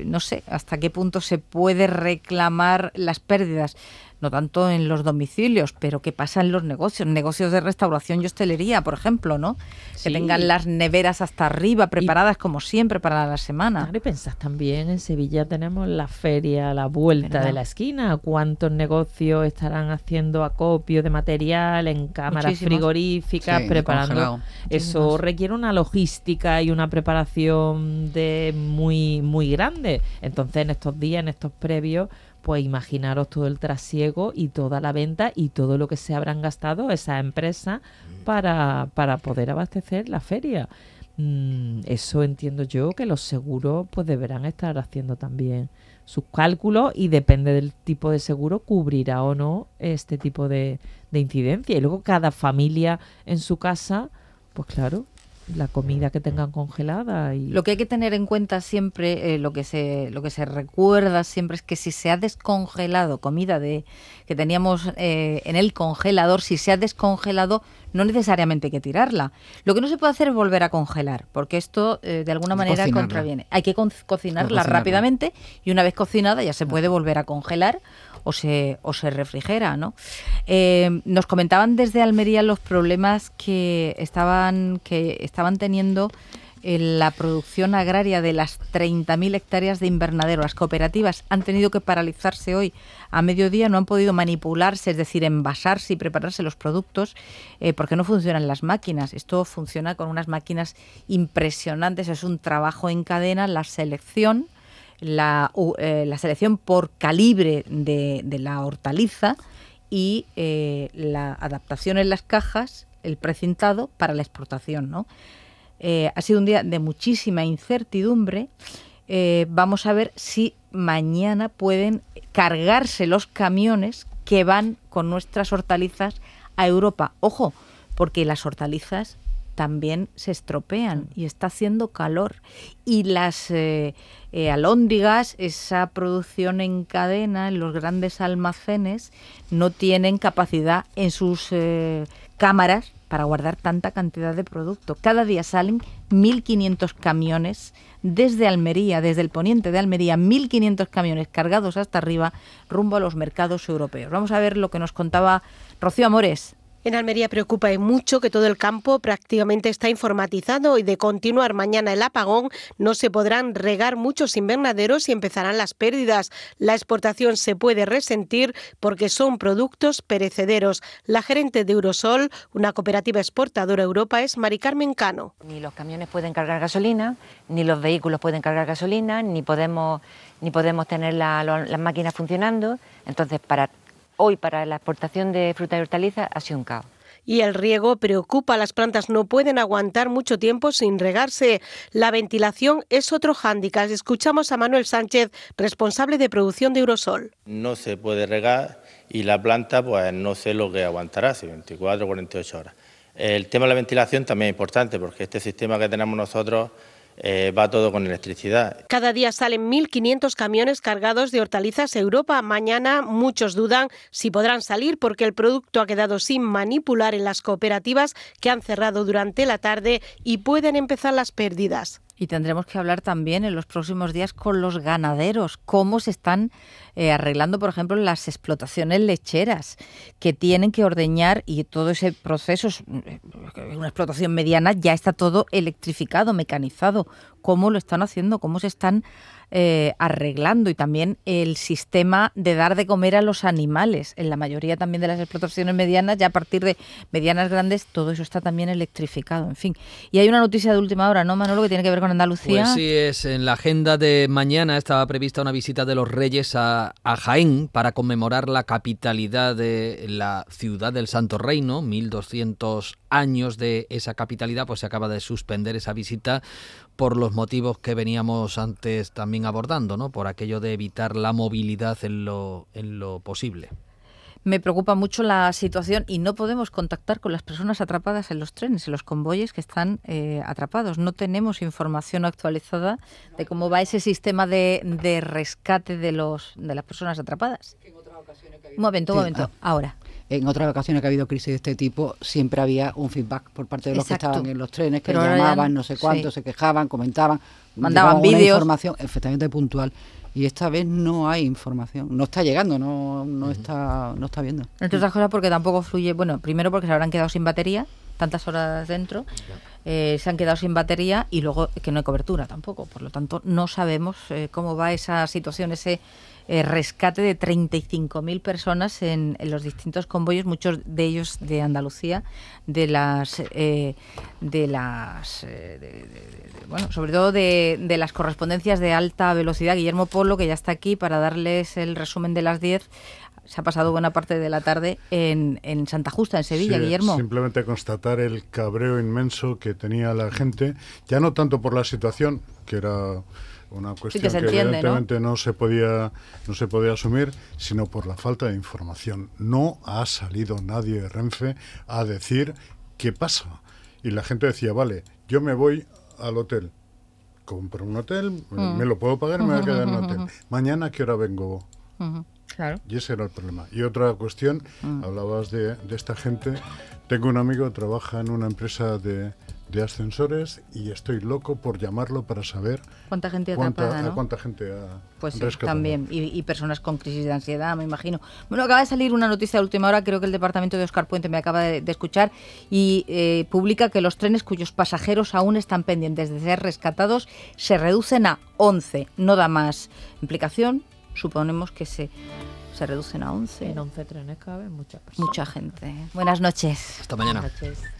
[SPEAKER 2] no sé hasta qué punto se puede reclamar las pérdidas. No tanto en los domicilios, pero qué pasa en los negocios, negocios de restauración y hostelería, por ejemplo, ¿no? Que tengan las neveras hasta arriba, preparadas como siempre para la semana.
[SPEAKER 16] Y pensás también, en Sevilla tenemos la feria a la vuelta
[SPEAKER 2] ¿Verdad?
[SPEAKER 16] de la esquina. ¿Cuántos negocios estarán haciendo acopio de material en cámaras
[SPEAKER 2] Muchísimos.
[SPEAKER 16] frigoríficas,
[SPEAKER 17] Sí,
[SPEAKER 16] preparando? Eso
[SPEAKER 2] Muchísimos.
[SPEAKER 16] requiere una logística y una preparación de muy, muy grande. Entonces, en estos días, en estos previos, pues imaginaros todo el trasiego y toda la venta y todo lo que se habrán gastado esas empresas para, para poder abastecer la feria. Mm, eso entiendo yo que los seguros pues deberán estar haciendo también sus cálculos y depende del tipo de seguro cubrirá o no este tipo de, de incidencia. Y luego cada familia en su casa, pues claro, la comida que tengan congelada y
[SPEAKER 2] Lo que hay que tener en cuenta siempre, eh, lo que se lo que se recuerda siempre es que si se ha descongelado comida de que teníamos eh, en el congelador, si se ha descongelado, no necesariamente hay que tirarla. Lo que no se puede hacer es volver a congelar, porque esto eh, de alguna manera
[SPEAKER 17] cocinarla.
[SPEAKER 2] contraviene. Hay que cocinarla. rápidamente y una vez cocinada ya se puede volver a congelar o se, o se refrigera, ¿no? Eh, nos comentaban desde Almería los problemas que estaban, que estaban teniendo en la producción agraria de las 30.000 hectáreas de invernadero. Las cooperativas han tenido que paralizarse hoy a mediodía, no han podido manipularse, es decir, envasarse y prepararse los productos eh, porque no funcionan las máquinas. Esto funciona con unas máquinas impresionantes, es un trabajo en cadena, la selección eh, la selección por calibre de, la hortaliza y eh, la adaptación en las cajas, el precintado para la exportación. ¿no? Eh, ha sido un día de muchísima incertidumbre. Vamos a ver si mañana pueden cargarse los camiones que van con nuestras hortalizas a Europa. Ojo, porque las hortalizas también se estropean y está haciendo calor. Y las eh, eh, alóndigas, esa producción en cadena en los grandes almacenes, no tienen capacidad en sus eh, cámaras para guardar tanta cantidad de producto. Cada día salen 1.500 camiones desde Almería, desde el poniente de Almería, 1.500 camiones cargados hasta arriba rumbo a los mercados europeos. Vamos a ver lo que nos contaba Rocío Amores.
[SPEAKER 28] En Almería preocupa mucho que todo el campo prácticamente está informatizado y de continuar mañana el apagón no se podrán regar muchos invernaderos y empezarán las pérdidas. La exportación se puede resentir porque son productos perecederos. La gerente de Eurosol, una cooperativa exportadora a Europa, es Mari Carmen Cano.
[SPEAKER 29] Ni los camiones pueden cargar gasolina, ni los vehículos pueden cargar gasolina, ni podemos, ni podemos tener la- las máquinas funcionando. Entonces, para hoy, para la exportación de fruta y hortalizas, ha sido un caos.
[SPEAKER 28] Y el riego preocupa, las plantas no pueden aguantar mucho tiempo sin regarse. La ventilación es otro hándicap. Escuchamos a Manuel Sánchez, responsable de producción de Eurosol.
[SPEAKER 30] no se puede regar y la planta pues no sé lo que aguantará, si 24 o 48 horas. El tema de la ventilación también es importante porque este sistema que tenemos nosotros eh, va todo con electricidad.
[SPEAKER 31] Cada día salen 1.500 camiones cargados de hortalizas a Europa. Mañana muchos dudan si podrán salir porque el producto ha quedado sin manipular en las cooperativas que han cerrado durante la tarde y pueden empezar las pérdidas.
[SPEAKER 2] Y tendremos que hablar también en los próximos días con los ganaderos, cómo se están eh, arreglando, por ejemplo, las explotaciones lecheras, que tienen que ordeñar y todo ese proceso, es eh, una explotación mediana, ya está todo electrificado, mecanizado. ¿Cómo lo están haciendo? ¿Cómo se están eh, arreglando y también el sistema de dar de comer a los animales. En la mayoría también de las explotaciones medianas, ya a partir de medianas grandes, todo eso está también electrificado, en fin. Y hay una noticia de última hora, ¿no, Manolo, que tiene que ver con Andalucía?
[SPEAKER 6] Pues sí, es en la agenda de mañana estaba prevista una visita de los reyes a, Jaén para conmemorar la capitalidad de la ciudad del Santo Reino, 1200 años de esa capitalidad, pues se acaba de suspender esa visita por los motivos que veníamos antes también abordando, ¿no? Por aquello de evitar la movilidad en lo, en lo posible.
[SPEAKER 2] Me preocupa mucho la situación y no podemos contactar con las personas atrapadas en los trenes, en los convoyes que están eh, atrapados. No tenemos información actualizada de cómo va ese sistema de, de rescate de, los, de las personas atrapadas. Un momento, un
[SPEAKER 17] Sí,
[SPEAKER 2] momento.
[SPEAKER 17] ah.
[SPEAKER 2] Ahora.
[SPEAKER 17] En otras ocasiones que ha habido crisis de este tipo, siempre había un feedback por parte de los
[SPEAKER 2] Exacto.
[SPEAKER 17] que estaban en los trenes, que
[SPEAKER 2] Pero ahora ya
[SPEAKER 17] llamaban,
[SPEAKER 2] no-
[SPEAKER 17] sé cuánto,
[SPEAKER 2] sí.
[SPEAKER 17] se quejaban, comentaban,
[SPEAKER 2] Mandaban vídeos.
[SPEAKER 17] información efectivamente puntual. Y esta vez no hay información, no está llegando, no, no está, no está viendo.
[SPEAKER 2] Entre otras cosas porque tampoco fluye, bueno, primero porque se habrán quedado sin batería, tantas horas dentro, eh, se han quedado sin batería y luego que no hay cobertura tampoco. Por lo tanto, no sabemos eh, cómo va esa situación, ese eh, rescate de 35.000 personas en, en los distintos convoyos, muchos de ellos de Andalucía, de las, eh, de las, eh, de- de- de- de- bueno, sobre todo de, de las correspondencias de alta velocidad. Guillermo Polo, que ya está aquí para darles el resumen de las 10 se ha pasado buena parte de la tarde en, en Santa Justa, en Sevilla,
[SPEAKER 32] Sí,
[SPEAKER 2] Guillermo.
[SPEAKER 32] Simplemente constatar el cabreo inmenso que tenía la gente, ya no tanto por la situación, que era una cuestión
[SPEAKER 2] que
[SPEAKER 32] evidentemente ¿no? se podía no se podía asumir, sino por la falta de información. No ha salido nadie de Renfe a decir qué pasa. Y la gente decía, vale, yo me voy al hotel, compro un hotel, me-
[SPEAKER 2] Mm.
[SPEAKER 32] me lo puedo pagar, me voy a quedar en un hotel. [laughs] Mañana, ¿a qué hora vengo?
[SPEAKER 2] Claro.
[SPEAKER 32] Y ese era el problema. Y otra cuestión,
[SPEAKER 2] Mm.
[SPEAKER 32] hablabas de, de esta gente. Tengo un amigo que trabaja en una empresa de, de ascensores y estoy loco por llamarlo para saber
[SPEAKER 2] ¿Cuánta gente
[SPEAKER 32] cuánta,
[SPEAKER 2] atrapada,
[SPEAKER 32] a
[SPEAKER 2] no?
[SPEAKER 32] cuánta gente ha
[SPEAKER 2] Pues sí,
[SPEAKER 32] rescatado.
[SPEAKER 2] también. Y, y personas con crisis de ansiedad, me imagino. Bueno, acaba de salir una noticia de última hora, creo que el departamento de Oscar Puente me acaba de, de escuchar, y eh, publica que los trenes cuyos pasajeros aún están pendientes de ser rescatados se reducen a 11. No da más implicación, suponemos que se, se reducen a 11.
[SPEAKER 16] En 11 trenes caben muchas personas.
[SPEAKER 2] Mucha gente. Buenas noches.
[SPEAKER 6] Hasta mañana.
[SPEAKER 16] Buenas noches.